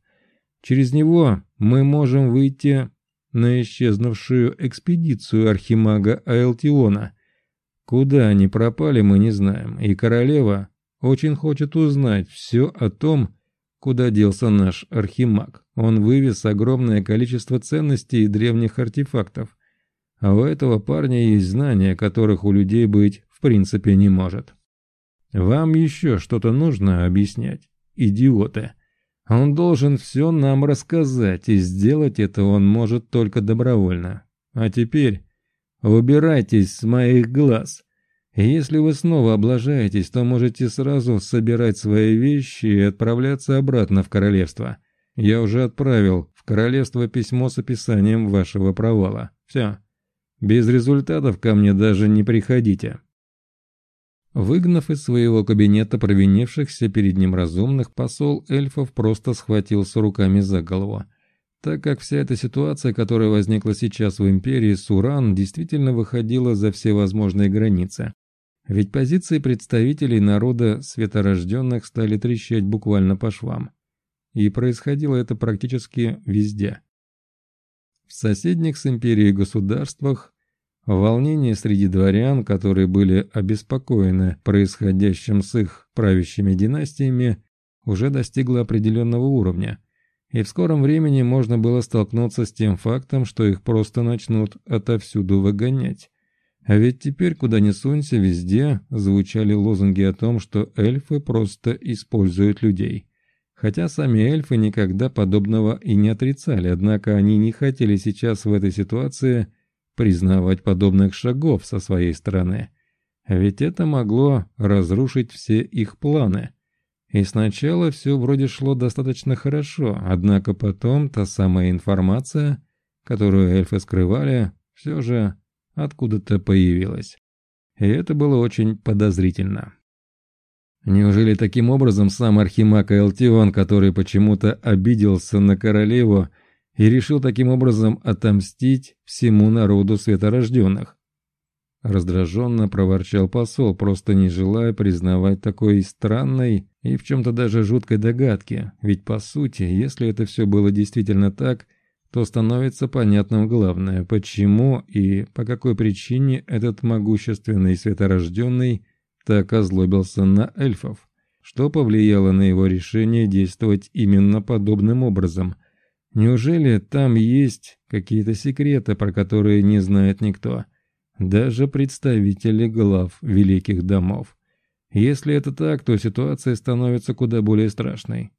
Через него мы можем выйти на исчезнувшую экспедицию архимага Аэлтиона. Куда они пропали, мы не знаем, и королева очень хочет узнать все о том, куда делся наш архимаг. Он вывез огромное количество ценностей и древних артефактов. А у этого парня есть знания, которых у людей быть в принципе не может. Вам еще что-то нужно объяснять, идиоты. Он должен все нам рассказать, и сделать это он может только добровольно. А теперь убирайтесь с моих глаз. Если вы снова облажаетесь, то можете сразу собирать свои вещи и отправляться обратно в королевство. Я уже отправил в королевство письмо с описанием вашего провала. Все. Без результатов ко мне даже не приходите. Выгнав из своего кабинета провинившихся перед ним разумных, посол эльфов просто схватился руками за голову. Так как вся эта ситуация, которая возникла сейчас в Империи Суран, действительно выходила за все возможные границы. Ведь позиции представителей народа светорожденных стали трещать буквально по швам. И происходило это практически везде. В соседних с империей государствах Волнение среди дворян, которые были обеспокоены происходящим с их правящими династиями, уже достигло определенного уровня, и в скором времени можно было столкнуться с тем фактом, что их просто начнут отовсюду выгонять. А ведь теперь, куда ни сунься, везде звучали лозунги о том, что эльфы просто используют людей. Хотя сами эльфы никогда подобного и не отрицали, однако они не хотели сейчас в этой ситуации – признавать подобных шагов со своей стороны. Ведь это могло разрушить все их планы. И сначала все вроде шло достаточно хорошо, однако потом та самая информация, которую эльфы скрывали, все же откуда-то появилась. И это было очень подозрительно. Неужели таким образом сам Архимаг Элтион, который почему-то обиделся на королеву, и решил таким образом отомстить всему народу светорожденных. Раздраженно проворчал посол, просто не желая признавать такой странной и в чем-то даже жуткой догадки, ведь по сути, если это все было действительно так, то становится понятным главное, почему и по какой причине этот могущественный светорожденный так озлобился на эльфов, что повлияло на его решение действовать именно подобным образом – Неужели там есть какие-то секреты, про которые не знает никто? Даже представители глав великих домов. Если это так, то ситуация становится куда более страшной.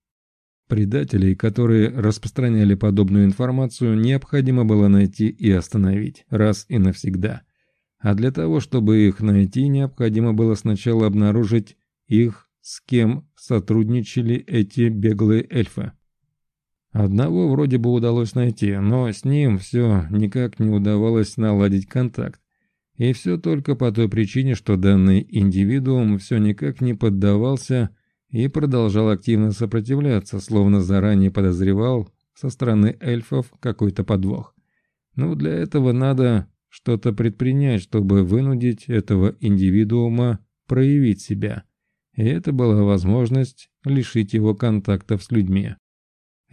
Предателей, которые распространяли подобную информацию, необходимо было найти и остановить, раз и навсегда. А для того, чтобы их найти, необходимо было сначала обнаружить их, с кем сотрудничали эти беглые эльфы. Одного вроде бы удалось найти, но с ним все никак не удавалось наладить контакт. И все только по той причине, что данный индивидуум все никак не поддавался и продолжал активно сопротивляться, словно заранее подозревал со стороны эльфов какой-то подвох. Ну, для этого надо что-то предпринять, чтобы вынудить этого индивидуума проявить себя. И это была возможность лишить его контактов с людьми.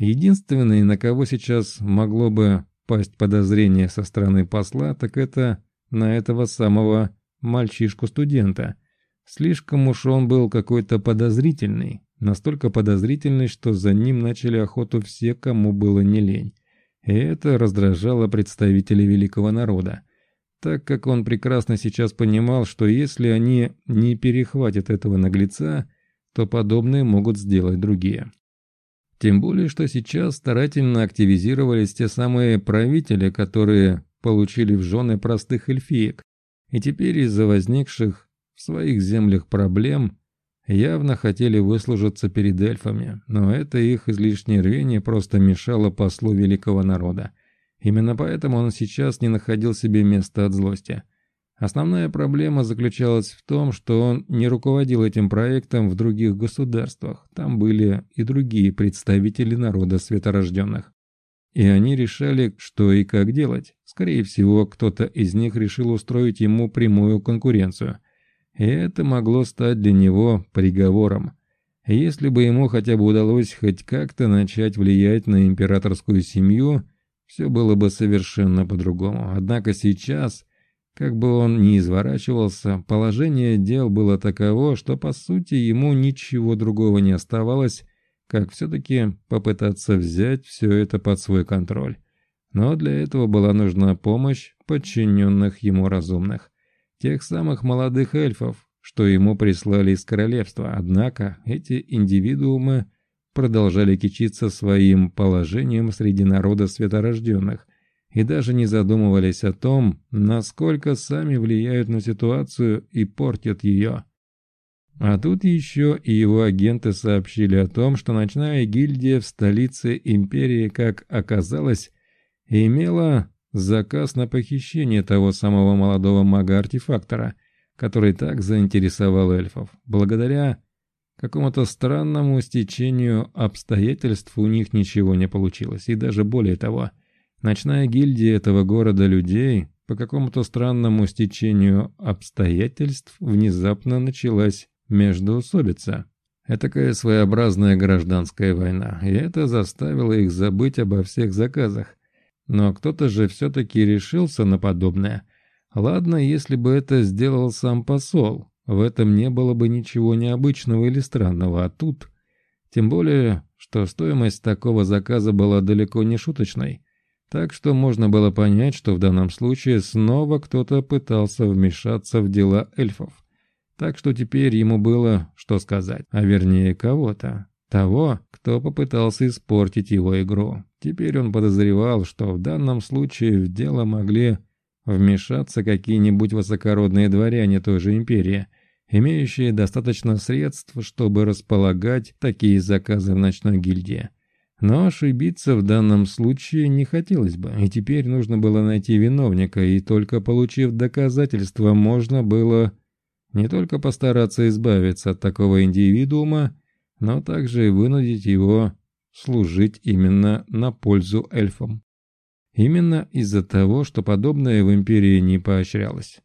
Единственное, на кого сейчас могло бы пасть подозрение со стороны посла, так это на этого самого мальчишку-студента. Слишком уж он был какой-то подозрительный, настолько подозрительный, что за ним начали охоту все, кому было не лень. И это раздражало представителей великого народа, так как он прекрасно сейчас понимал, что если они не перехватят этого наглеца, то подобные могут сделать другие. Тем более, что сейчас старательно активизировались те самые правители, которые получили в жены простых эльфиек, и теперь из-за возникших в своих землях проблем явно хотели выслужиться перед эльфами, но это их излишнее рвение просто мешало послу великого народа. Именно поэтому он сейчас не находил себе места от злости. Основная проблема заключалась в том, что он не руководил этим проектом в других государствах. Там были и другие представители народа светорожденных. И они решали, что и как делать. Скорее всего, кто-то из них решил устроить ему прямую конкуренцию. И это могло стать для него приговором. Если бы ему хотя бы удалось хоть как-то начать влиять на императорскую семью, все было бы совершенно по-другому. Однако сейчас, как бы он ни изворачивался, положение дел было таково, что по сути ему ничего другого не оставалось, как все-таки попытаться взять все это под свой контроль. Но для этого была нужна помощь подчиненных ему разумных. Тех самых молодых эльфов, что ему прислали из королевства. Однако эти индивидуумы продолжали кичиться своим положением среди народа светорожденных и даже не задумывались о том, насколько сами влияют на ситуацию и портят ее. А тут еще и его агенты сообщили о том, что ночная гильдия в столице империи, как оказалось, имела заказ на похищение того самого молодого мага-артефактора, который так заинтересовал эльфов. Благодаря какому-то странному стечению обстоятельств у них ничего не получилось, и даже более того, ночная гильдия этого города людей по какому-то странному стечению обстоятельств внезапно началась междоусобица. Этакая своеобразная гражданская война, и это заставило их забыть обо всех заказах. Но кто-то же все-таки решился на подобное. Ладно, если бы это сделал сам посол, в этом не было бы ничего необычного или странного, а тут... Тем более, что стоимость такого заказа была далеко не шуточной. Так что можно было понять, что в данном случае снова кто-то пытался вмешаться в дела эльфов. Так что теперь ему было что сказать, а вернее кого-то. Того, кто попытался испортить его игру. Теперь он подозревал, что в данном случае в дело могли вмешаться какие-нибудь высокородные дворяне той же империи, имеющие достаточно средств, чтобы располагать такие заказы в ночной гильдии. Но ошибиться в данном случае не хотелось бы, и теперь нужно было найти виновника, и только получив доказательства, можно было не только постараться избавиться от такого индивидуума, но также и вынудить его служить именно на пользу эльфам. Именно из-за того, что подобное в империи не поощрялось.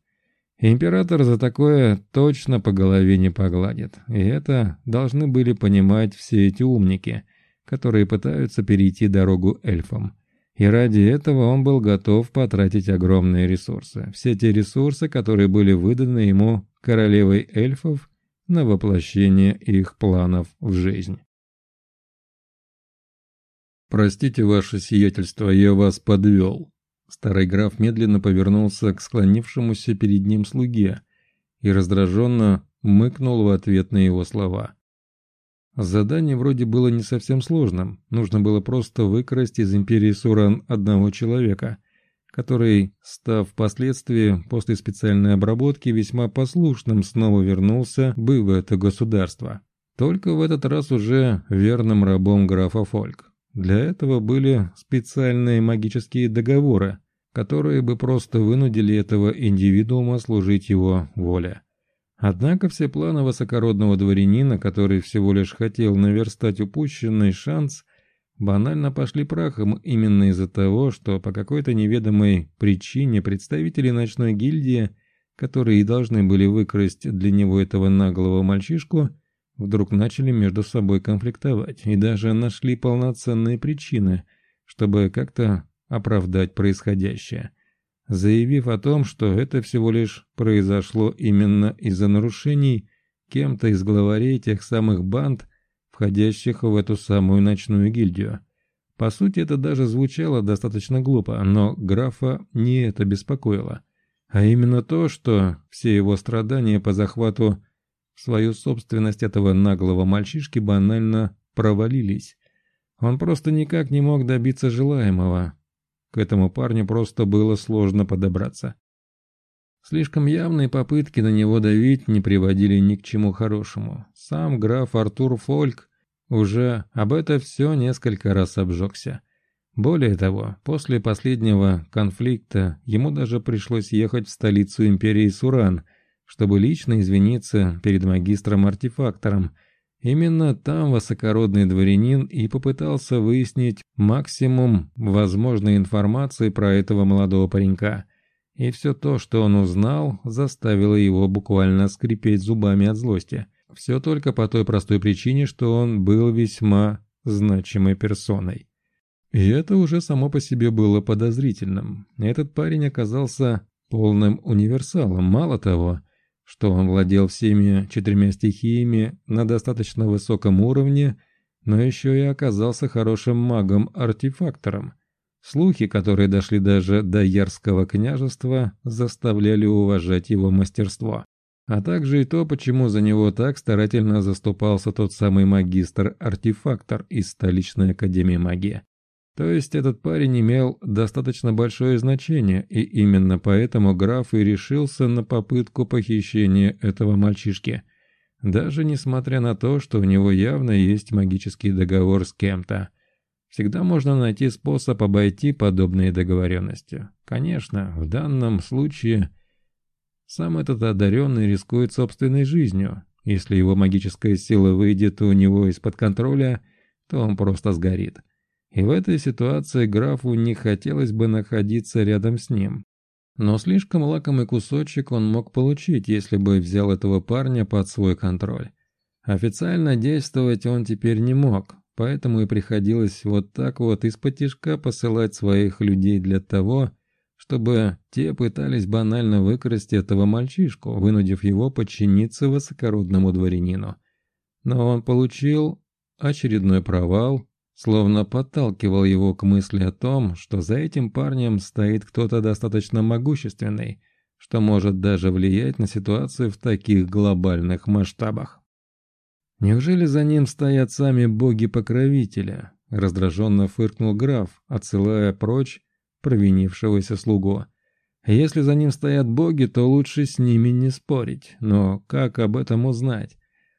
Император за такое точно по голове не погладит, и это должны были понимать все эти умники, которые пытаются перейти дорогу эльфам. И ради этого он был готов потратить огромные ресурсы. Все те ресурсы, которые были выданы ему королевой эльфов на воплощение их планов в жизнь. «Простите, ваше сиятельство, я вас подвел». Старый граф медленно повернулся к склонившемуся перед ним слуге и раздраженно мыкнул в ответ на его слова. Задание вроде было не совсем сложным, нужно было просто выкрасть из Империи Суран одного человека, который, став впоследствии после специальной обработки весьма послушным, снова вернулся бы в это государство. Только в этот раз уже верным рабом графа Фольк. Для этого были специальные магические договоры, которые бы просто вынудили этого индивидуума служить его воле. Однако все планы высокородного дворянина, который всего лишь хотел наверстать упущенный шанс – банально пошли прахом именно из-за того, что по какой-то неведомой причине представители ночной гильдии, которые и должны были выкрасть для него этого наглого мальчишку, вдруг начали между собой конфликтовать и даже нашли полноценные причины, чтобы как-то оправдать происходящее, заявив о том, что это всего лишь произошло именно из-за нарушений кем-то из главарей тех самых банд, входящих в эту самую ночную гильдию. По сути, это даже звучало достаточно глупо, но графа не это беспокоило, а именно то, что все его страдания по захвату в свою собственность этого наглого мальчишки банально провалились. Он просто никак не мог добиться желаемого. К этому парню просто было сложно подобраться. Слишком явные попытки на него давить не приводили ни к чему хорошему. Сам граф Артур Фольк уже об это все несколько раз обжегся. Более того, после последнего конфликта ему даже пришлось ехать в столицу империи Суран, чтобы лично извиниться перед магистром-артефактором. Именно там высокородный дворянин и попытался выяснить максимум возможной информации про этого молодого паренька. И все то, что он узнал, заставило его буквально скрипеть зубами от злости. Все только по той простой причине, что он был весьма значимой персоной. И это уже само по себе было подозрительным. Этот парень оказался полным универсалом. Мало того, что он владел всеми четырьмя стихиями на достаточно высоком уровне, но еще и оказался хорошим магом-артефактором. Слухи, которые дошли даже до Ярского княжества, заставляли уважать его мастерство. А также и то, почему за него так старательно заступался тот самый магистр-артефактор из столичной академии магии. То есть этот парень имел достаточно большое значение, и именно поэтому граф и решился на попытку похищения этого мальчишки. Даже несмотря на то, что у него явно есть магический договор с кем-то. Всегда можно найти способ обойти подобные договоренности. Конечно, в данном случае сам этот одаренный рискует собственной жизнью. Если его магическая сила выйдет у него из-под контроля, то он просто сгорит. И в этой ситуации графу не хотелось бы находиться рядом с ним. Но слишком лакомый кусочек он мог получить, если бы взял этого парня под свой контроль. Официально действовать он теперь не мог, поэтому и приходилось вот так вот из-под посылать своих людей для того, чтобы те пытались банально выкрасть этого мальчишку, вынудив его подчиниться высокородному дворянину. Но он получил очередной провал словно подталкивал его к мысли о том, что за этим парнем стоит кто-то достаточно могущественный, что может даже влиять на ситуацию в таких глобальных масштабах. «Неужели за ним стоят сами боги-покровители?» – раздраженно фыркнул граф, отсылая прочь провинившегося слугу. «Если за ним стоят боги, то лучше с ними не спорить. Но как об этом узнать?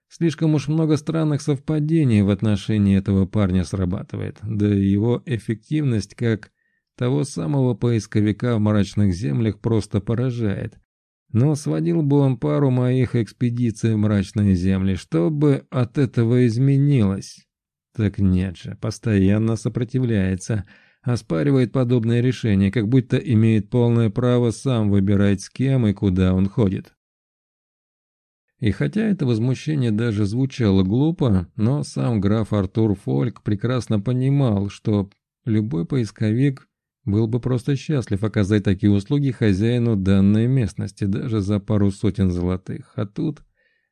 Слишком уж много странных совпадений в отношении этого парня срабатывает, да и его эффективность как того самого поисковика в мрачных землях просто поражает. Но сводил бы он пару моих экспедиций в мрачные земли, что бы от этого изменилось? Так нет же, постоянно сопротивляется, оспаривает подобное решение, как будто имеет полное право сам выбирать с кем и куда он ходит. И хотя это возмущение даже звучало глупо, но сам граф Артур Фольк прекрасно понимал, что любой поисковик был бы просто счастлив оказать такие услуги хозяину данной местности даже за пару сотен золотых. А тут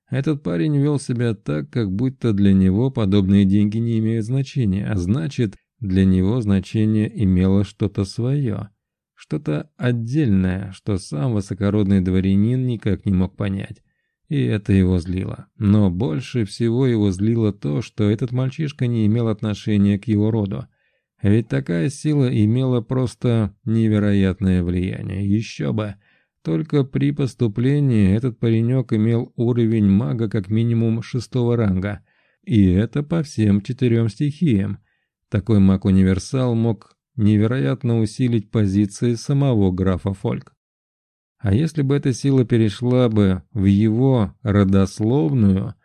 этот парень вел себя так, как будто для него подобные деньги не имеют значения, а значит, для него значение имело что-то свое, что-то отдельное, что сам высокородный дворянин никак не мог понять. И это его злило. Но больше всего его злило то, что этот мальчишка не имел отношения к его роду. Ведь такая сила имела просто невероятное влияние. Еще бы. Только при поступлении этот паренек имел уровень мага как минимум шестого ранга. И это по всем четырем стихиям. Такой маг-универсал мог невероятно усилить позиции самого графа Фольк. А если бы эта сила перешла бы в его родословную,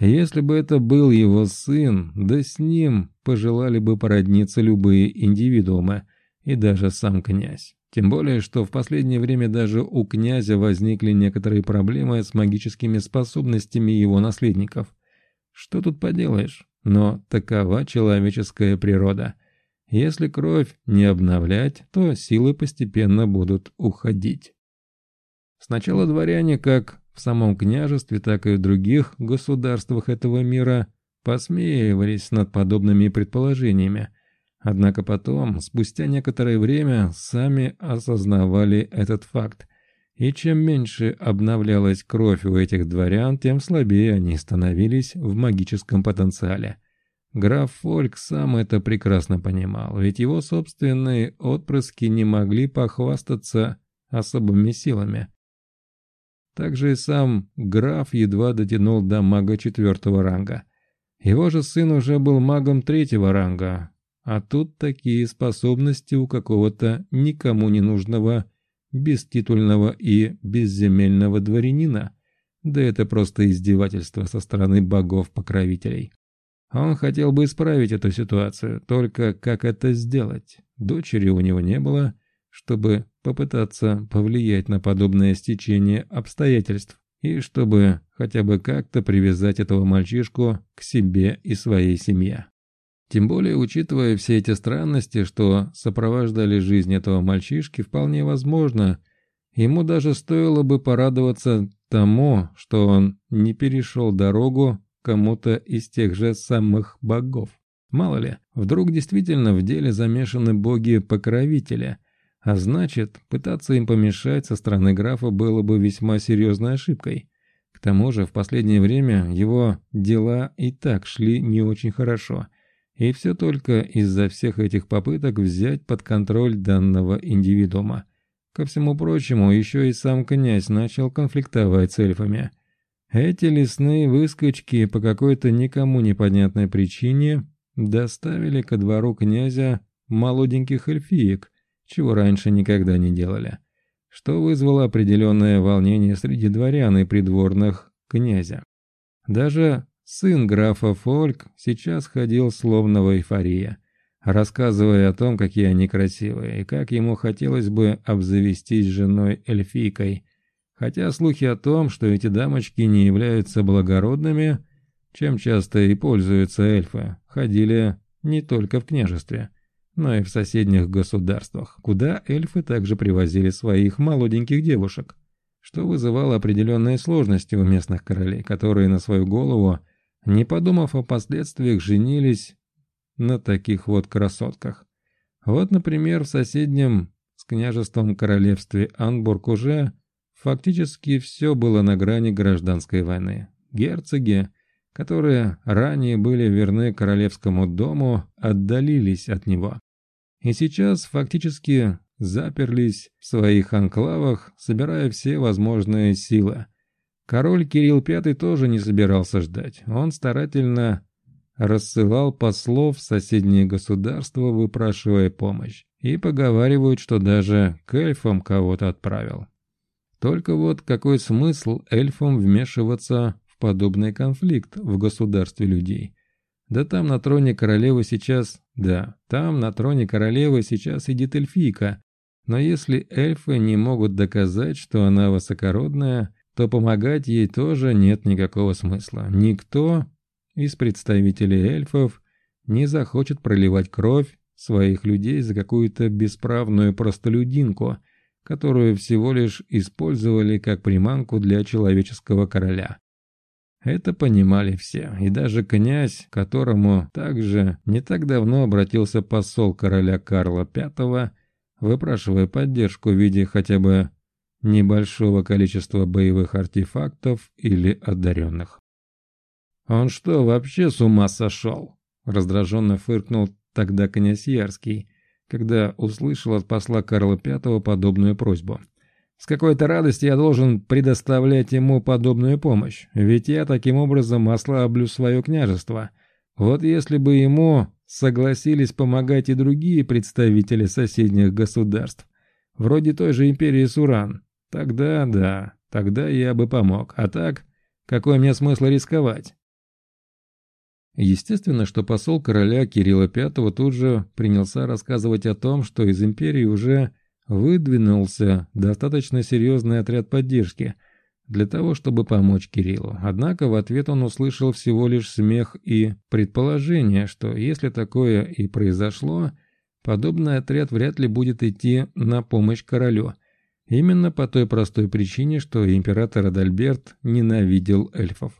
если бы это был его сын, да с ним пожелали бы породниться любые индивидуумы, и даже сам князь. Тем более, что в последнее время даже у князя возникли некоторые проблемы с магическими способностями его наследников. Что тут поделаешь? Но такова человеческая природа. Если кровь не обновлять, то силы постепенно будут уходить. Сначала дворяне, как в самом княжестве, так и в других государствах этого мира, посмеивались над подобными предположениями. Однако потом, спустя некоторое время, сами осознавали этот факт. И чем меньше обновлялась кровь у этих дворян, тем слабее они становились в магическом потенциале. Граф Фольк сам это прекрасно понимал, ведь его собственные отпрыски не могли похвастаться особыми силами. Также и сам граф едва дотянул до мага четвертого ранга. Его же сын уже был магом третьего ранга, а тут такие способности у какого-то никому не нужного беститульного и безземельного дворянина. Да это просто издевательство со стороны богов-покровителей. Он хотел бы исправить эту ситуацию, только как это сделать? Дочери у него не было, чтобы попытаться повлиять на подобное стечение обстоятельств и чтобы хотя бы как-то привязать этого мальчишку к себе и своей семье. Тем более, учитывая все эти странности, что сопровождали жизнь этого мальчишки, вполне возможно, ему даже стоило бы порадоваться тому, что он не перешел дорогу кому-то из тех же самых богов. Мало ли, вдруг действительно в деле замешаны боги-покровители, а значит, пытаться им помешать со стороны графа было бы весьма серьезной ошибкой. К тому же, в последнее время его дела и так шли не очень хорошо – и все только из-за всех этих попыток взять под контроль данного индивидуума. Ко всему прочему, еще и сам князь начал конфликтовать с эльфами. Эти лесные выскочки по какой-то никому непонятной причине доставили ко двору князя молоденьких эльфиек, чего раньше никогда не делали, что вызвало определенное волнение среди дворян и придворных князя. Даже Сын графа Фольк сейчас ходил словно в эйфории, рассказывая о том, какие они красивые, и как ему хотелось бы обзавестись женой эльфийкой. Хотя слухи о том, что эти дамочки не являются благородными, чем часто и пользуются эльфы, ходили не только в княжестве, но и в соседних государствах, куда эльфы также привозили своих молоденьких девушек, что вызывало определенные сложности у местных королей, которые на свою голову не подумав о последствиях, женились на таких вот красотках. Вот, например, в соседнем с княжеством королевстве Анбург уже фактически все было на грани гражданской войны. Герцоги, которые ранее были верны королевскому дому, отдалились от него. И сейчас фактически заперлись в своих анклавах, собирая все возможные силы – Король Кирилл V тоже не собирался ждать. Он старательно рассылал послов в соседние государства, выпрашивая помощь. И поговаривают, что даже к эльфам кого-то отправил. Только вот какой смысл эльфам вмешиваться в подобный конфликт в государстве людей? Да там на троне королевы сейчас... Да, там на троне королевы сейчас сидит эльфийка. Но если эльфы не могут доказать, что она высокородная, то помогать ей тоже нет никакого смысла. Никто из представителей эльфов не захочет проливать кровь своих людей за какую-то бесправную простолюдинку, которую всего лишь использовали как приманку для человеческого короля. Это понимали все, и даже князь, которому также не так давно обратился посол короля Карла V, выпрашивая поддержку в виде хотя бы небольшого количества боевых артефактов или одаренных. «Он что, вообще с ума сошел?» – раздраженно фыркнул тогда князь Ярский, когда услышал от посла Карла V подобную просьбу. «С какой-то радости я должен предоставлять ему подобную помощь, ведь я таким образом ослаблю свое княжество. Вот если бы ему согласились помогать и другие представители соседних государств, вроде той же империи Суран, Тогда да, тогда я бы помог. А так, какой мне смысл рисковать? Естественно, что посол короля Кирилла V тут же принялся рассказывать о том, что из империи уже выдвинулся достаточно серьезный отряд поддержки для того, чтобы помочь Кириллу. Однако в ответ он услышал всего лишь смех и предположение, что если такое и произошло, подобный отряд вряд ли будет идти на помощь королю – Именно по той простой причине, что император Адальберт ненавидел эльфов.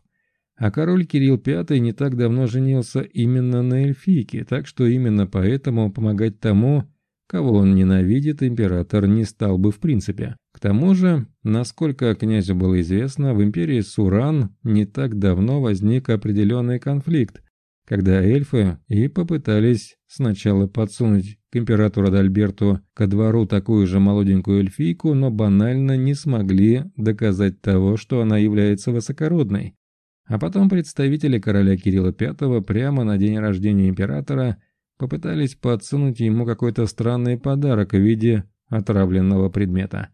А король Кирилл V не так давно женился именно на эльфийке, так что именно поэтому помогать тому, кого он ненавидит, император не стал бы в принципе. К тому же, насколько князю было известно, в империи Суран не так давно возник определенный конфликт, когда эльфы и попытались сначала подсунуть к императору Адальберту ко двору такую же молоденькую эльфийку, но банально не смогли доказать того, что она является высокородной. А потом представители короля Кирилла V прямо на день рождения императора попытались подсунуть ему какой-то странный подарок в виде отравленного предмета.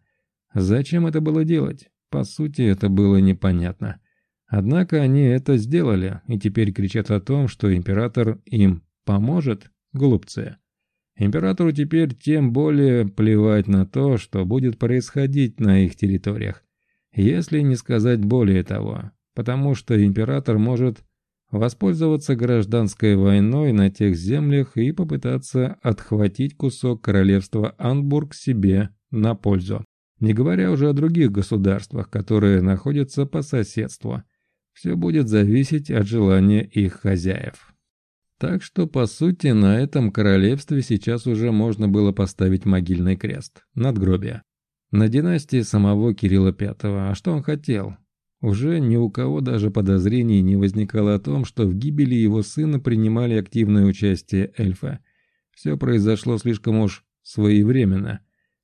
Зачем это было делать? По сути, это было непонятно. Однако они это сделали, и теперь кричат о том, что император им поможет, глупцы. Императору теперь тем более плевать на то, что будет происходить на их территориях. Если не сказать более того, потому что император может воспользоваться гражданской войной на тех землях и попытаться отхватить кусок королевства Анбург себе на пользу. Не говоря уже о других государствах, которые находятся по соседству. Все будет зависеть от желания их хозяев. Так что, по сути, на этом королевстве сейчас уже можно было поставить могильный крест, надгробие. На династии самого Кирилла V. А что он хотел? Уже ни у кого даже подозрений не возникало о том, что в гибели его сына принимали активное участие эльфа. Все произошло слишком уж своевременно.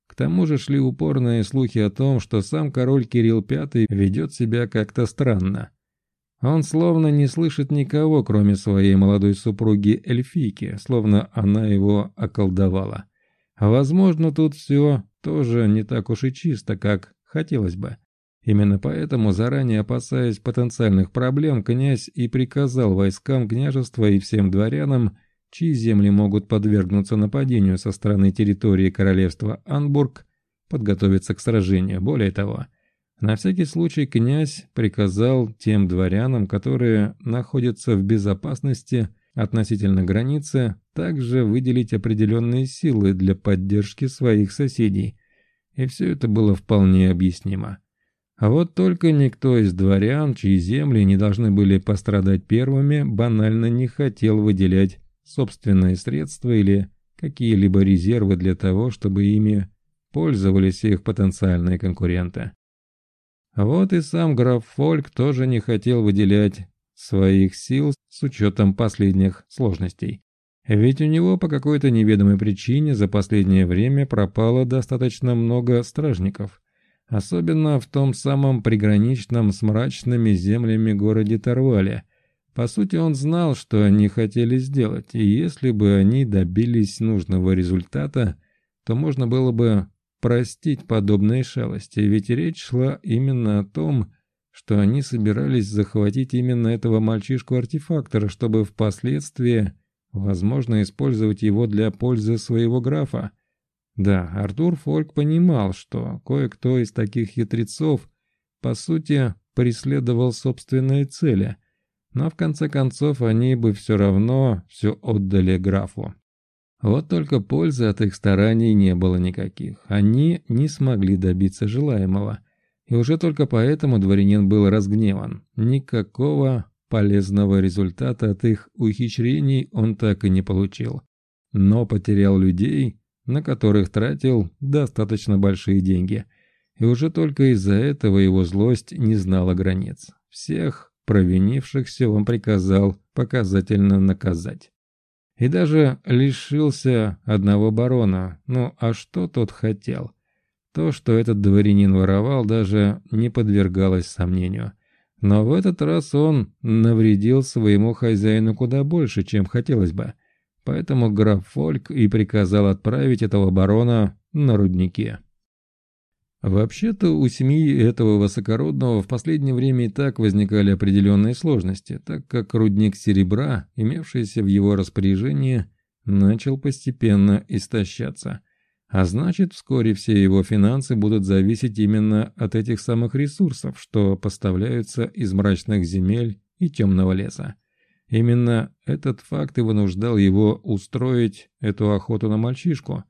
К тому же шли упорные слухи о том, что сам король Кирилл V ведет себя как-то странно. Он словно не слышит никого, кроме своей молодой супруги Эльфийки, словно она его околдовала. Возможно, тут все тоже не так уж и чисто, как хотелось бы. Именно поэтому, заранее опасаясь потенциальных проблем, князь и приказал войскам княжества и всем дворянам, чьи земли могут подвергнуться нападению со стороны территории королевства Анбург, подготовиться к сражению. Более того, на всякий случай князь приказал тем дворянам, которые находятся в безопасности относительно границы, также выделить определенные силы для поддержки своих соседей. И все это было вполне объяснимо. А вот только никто из дворян, чьи земли не должны были пострадать первыми, банально не хотел выделять собственные средства или какие-либо резервы для того, чтобы ими пользовались их потенциальные конкуренты. Вот и сам граф Фольк тоже не хотел выделять своих сил с учетом последних сложностей. Ведь у него по какой-то неведомой причине за последнее время пропало достаточно много стражников. Особенно в том самом приграничном с мрачными землями городе Тарвале. По сути, он знал, что они хотели сделать, и если бы они добились нужного результата, то можно было бы простить подобные шалости, ведь речь шла именно о том, что они собирались захватить именно этого мальчишку-артефактора, чтобы впоследствии, возможно, использовать его для пользы своего графа. Да, Артур Фольк понимал, что кое-кто из таких хитрецов, по сути, преследовал собственные цели, но в конце концов они бы все равно все отдали графу. Вот только пользы от их стараний не было никаких. Они не смогли добиться желаемого. И уже только поэтому дворянин был разгневан. Никакого полезного результата от их ухищрений он так и не получил. Но потерял людей, на которых тратил достаточно большие деньги. И уже только из-за этого его злость не знала границ. Всех провинившихся он приказал показательно наказать. И даже лишился одного барона. Ну а что тот хотел? То, что этот дворянин воровал, даже не подвергалось сомнению. Но в этот раз он навредил своему хозяину куда больше, чем хотелось бы. Поэтому граф Фольк и приказал отправить этого барона на рудники. Вообще-то у семьи этого высокородного в последнее время и так возникали определенные сложности, так как рудник серебра, имевшийся в его распоряжении, начал постепенно истощаться. А значит, вскоре все его финансы будут зависеть именно от этих самых ресурсов, что поставляются из мрачных земель и темного леса. Именно этот факт и вынуждал его устроить эту охоту на мальчишку,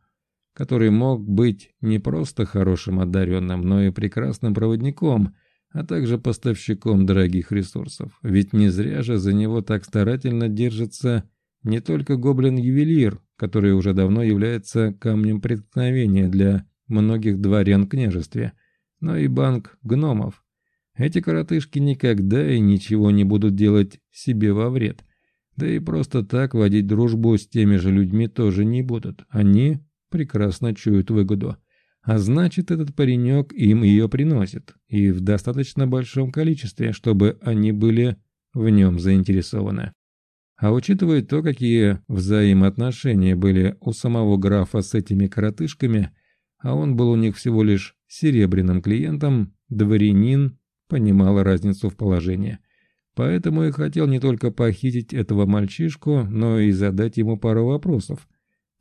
который мог быть не просто хорошим одаренным, но и прекрасным проводником, а также поставщиком дорогих ресурсов. Ведь не зря же за него так старательно держится не только гоблин-ювелир, который уже давно является камнем преткновения для многих дворян княжестве, но и банк гномов, эти коротышки никогда и ничего не будут делать себе во вред. Да и просто так водить дружбу с теми же людьми тоже не будут. Они прекрасно чуют выгоду. А значит, этот паренек им ее приносит. И в достаточно большом количестве, чтобы они были в нем заинтересованы. А учитывая то, какие взаимоотношения были у самого графа с этими коротышками, а он был у них всего лишь серебряным клиентом, дворянин понимал разницу в положении. Поэтому и хотел не только похитить этого мальчишку, но и задать ему пару вопросов.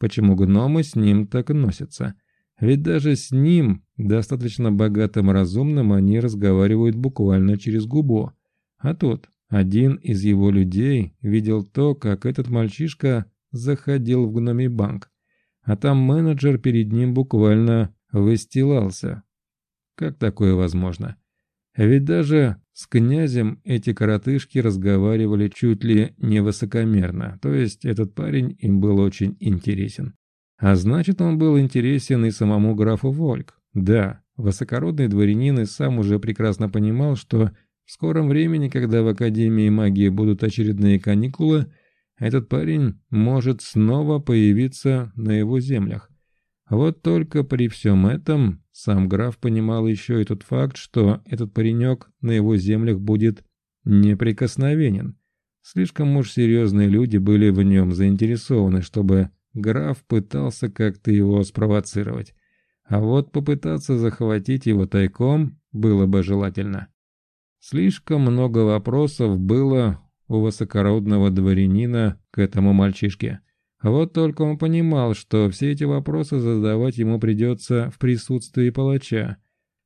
Почему гномы с ним так носятся? Ведь даже с ним, достаточно богатым разумным, они разговаривают буквально через губу. А тот, один из его людей, видел то, как этот мальчишка заходил в гномий банк. А там менеджер перед ним буквально выстилался. Как такое возможно? Ведь даже с князем эти коротышки разговаривали чуть ли не высокомерно, то есть этот парень им был очень интересен. А значит, он был интересен и самому графу Вольк. Да, высокородный дворянин и сам уже прекрасно понимал, что в скором времени, когда в Академии магии будут очередные каникулы, этот парень может снова появиться на его землях. Вот только при всем этом сам граф понимал еще и тот факт, что этот паренек на его землях будет неприкосновенен. Слишком уж серьезные люди были в нем заинтересованы, чтобы граф пытался как-то его спровоцировать. А вот попытаться захватить его тайком было бы желательно. Слишком много вопросов было у высокородного дворянина к этому мальчишке. Вот только он понимал, что все эти вопросы задавать ему придется в присутствии палача.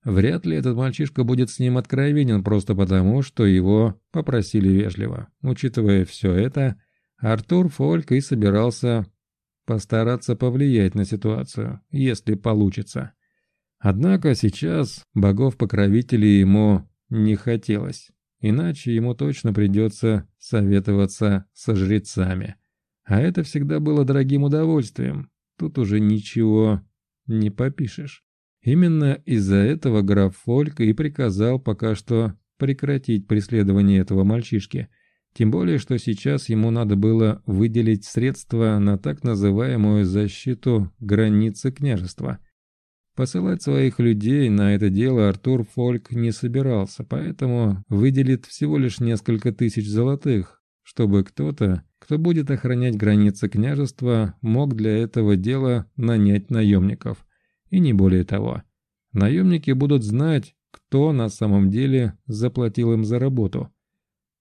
Вряд ли этот мальчишка будет с ним откровенен просто потому, что его попросили вежливо. Учитывая все это, Артур Фольк и собирался постараться повлиять на ситуацию, если получится. Однако сейчас богов-покровителей ему не хотелось, иначе ему точно придется советоваться со жрецами. А это всегда было дорогим удовольствием. Тут уже ничего не попишешь. Именно из-за этого граф Фольк и приказал пока что прекратить преследование этого мальчишки. Тем более, что сейчас ему надо было выделить средства на так называемую защиту границы княжества. Посылать своих людей на это дело Артур Фольк не собирался, поэтому выделит всего лишь несколько тысяч золотых, чтобы кто-то кто будет охранять границы княжества, мог для этого дела нанять наемников. И не более того. Наемники будут знать, кто на самом деле заплатил им за работу.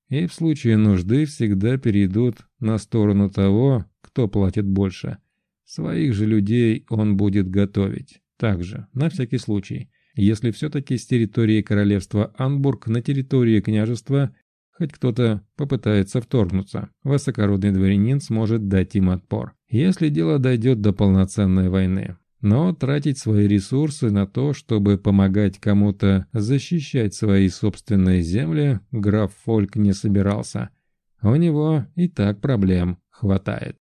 И в случае нужды всегда перейдут на сторону того, кто платит больше. Своих же людей он будет готовить. Также, на всякий случай, если все-таки с территории королевства Анбург на территории княжества Хоть кто-то попытается вторгнуться, высокородный дворянин сможет дать им отпор, если дело дойдет до полноценной войны. Но тратить свои ресурсы на то, чтобы помогать кому-то защищать свои собственные земли, граф Фольк не собирался. У него и так проблем хватает.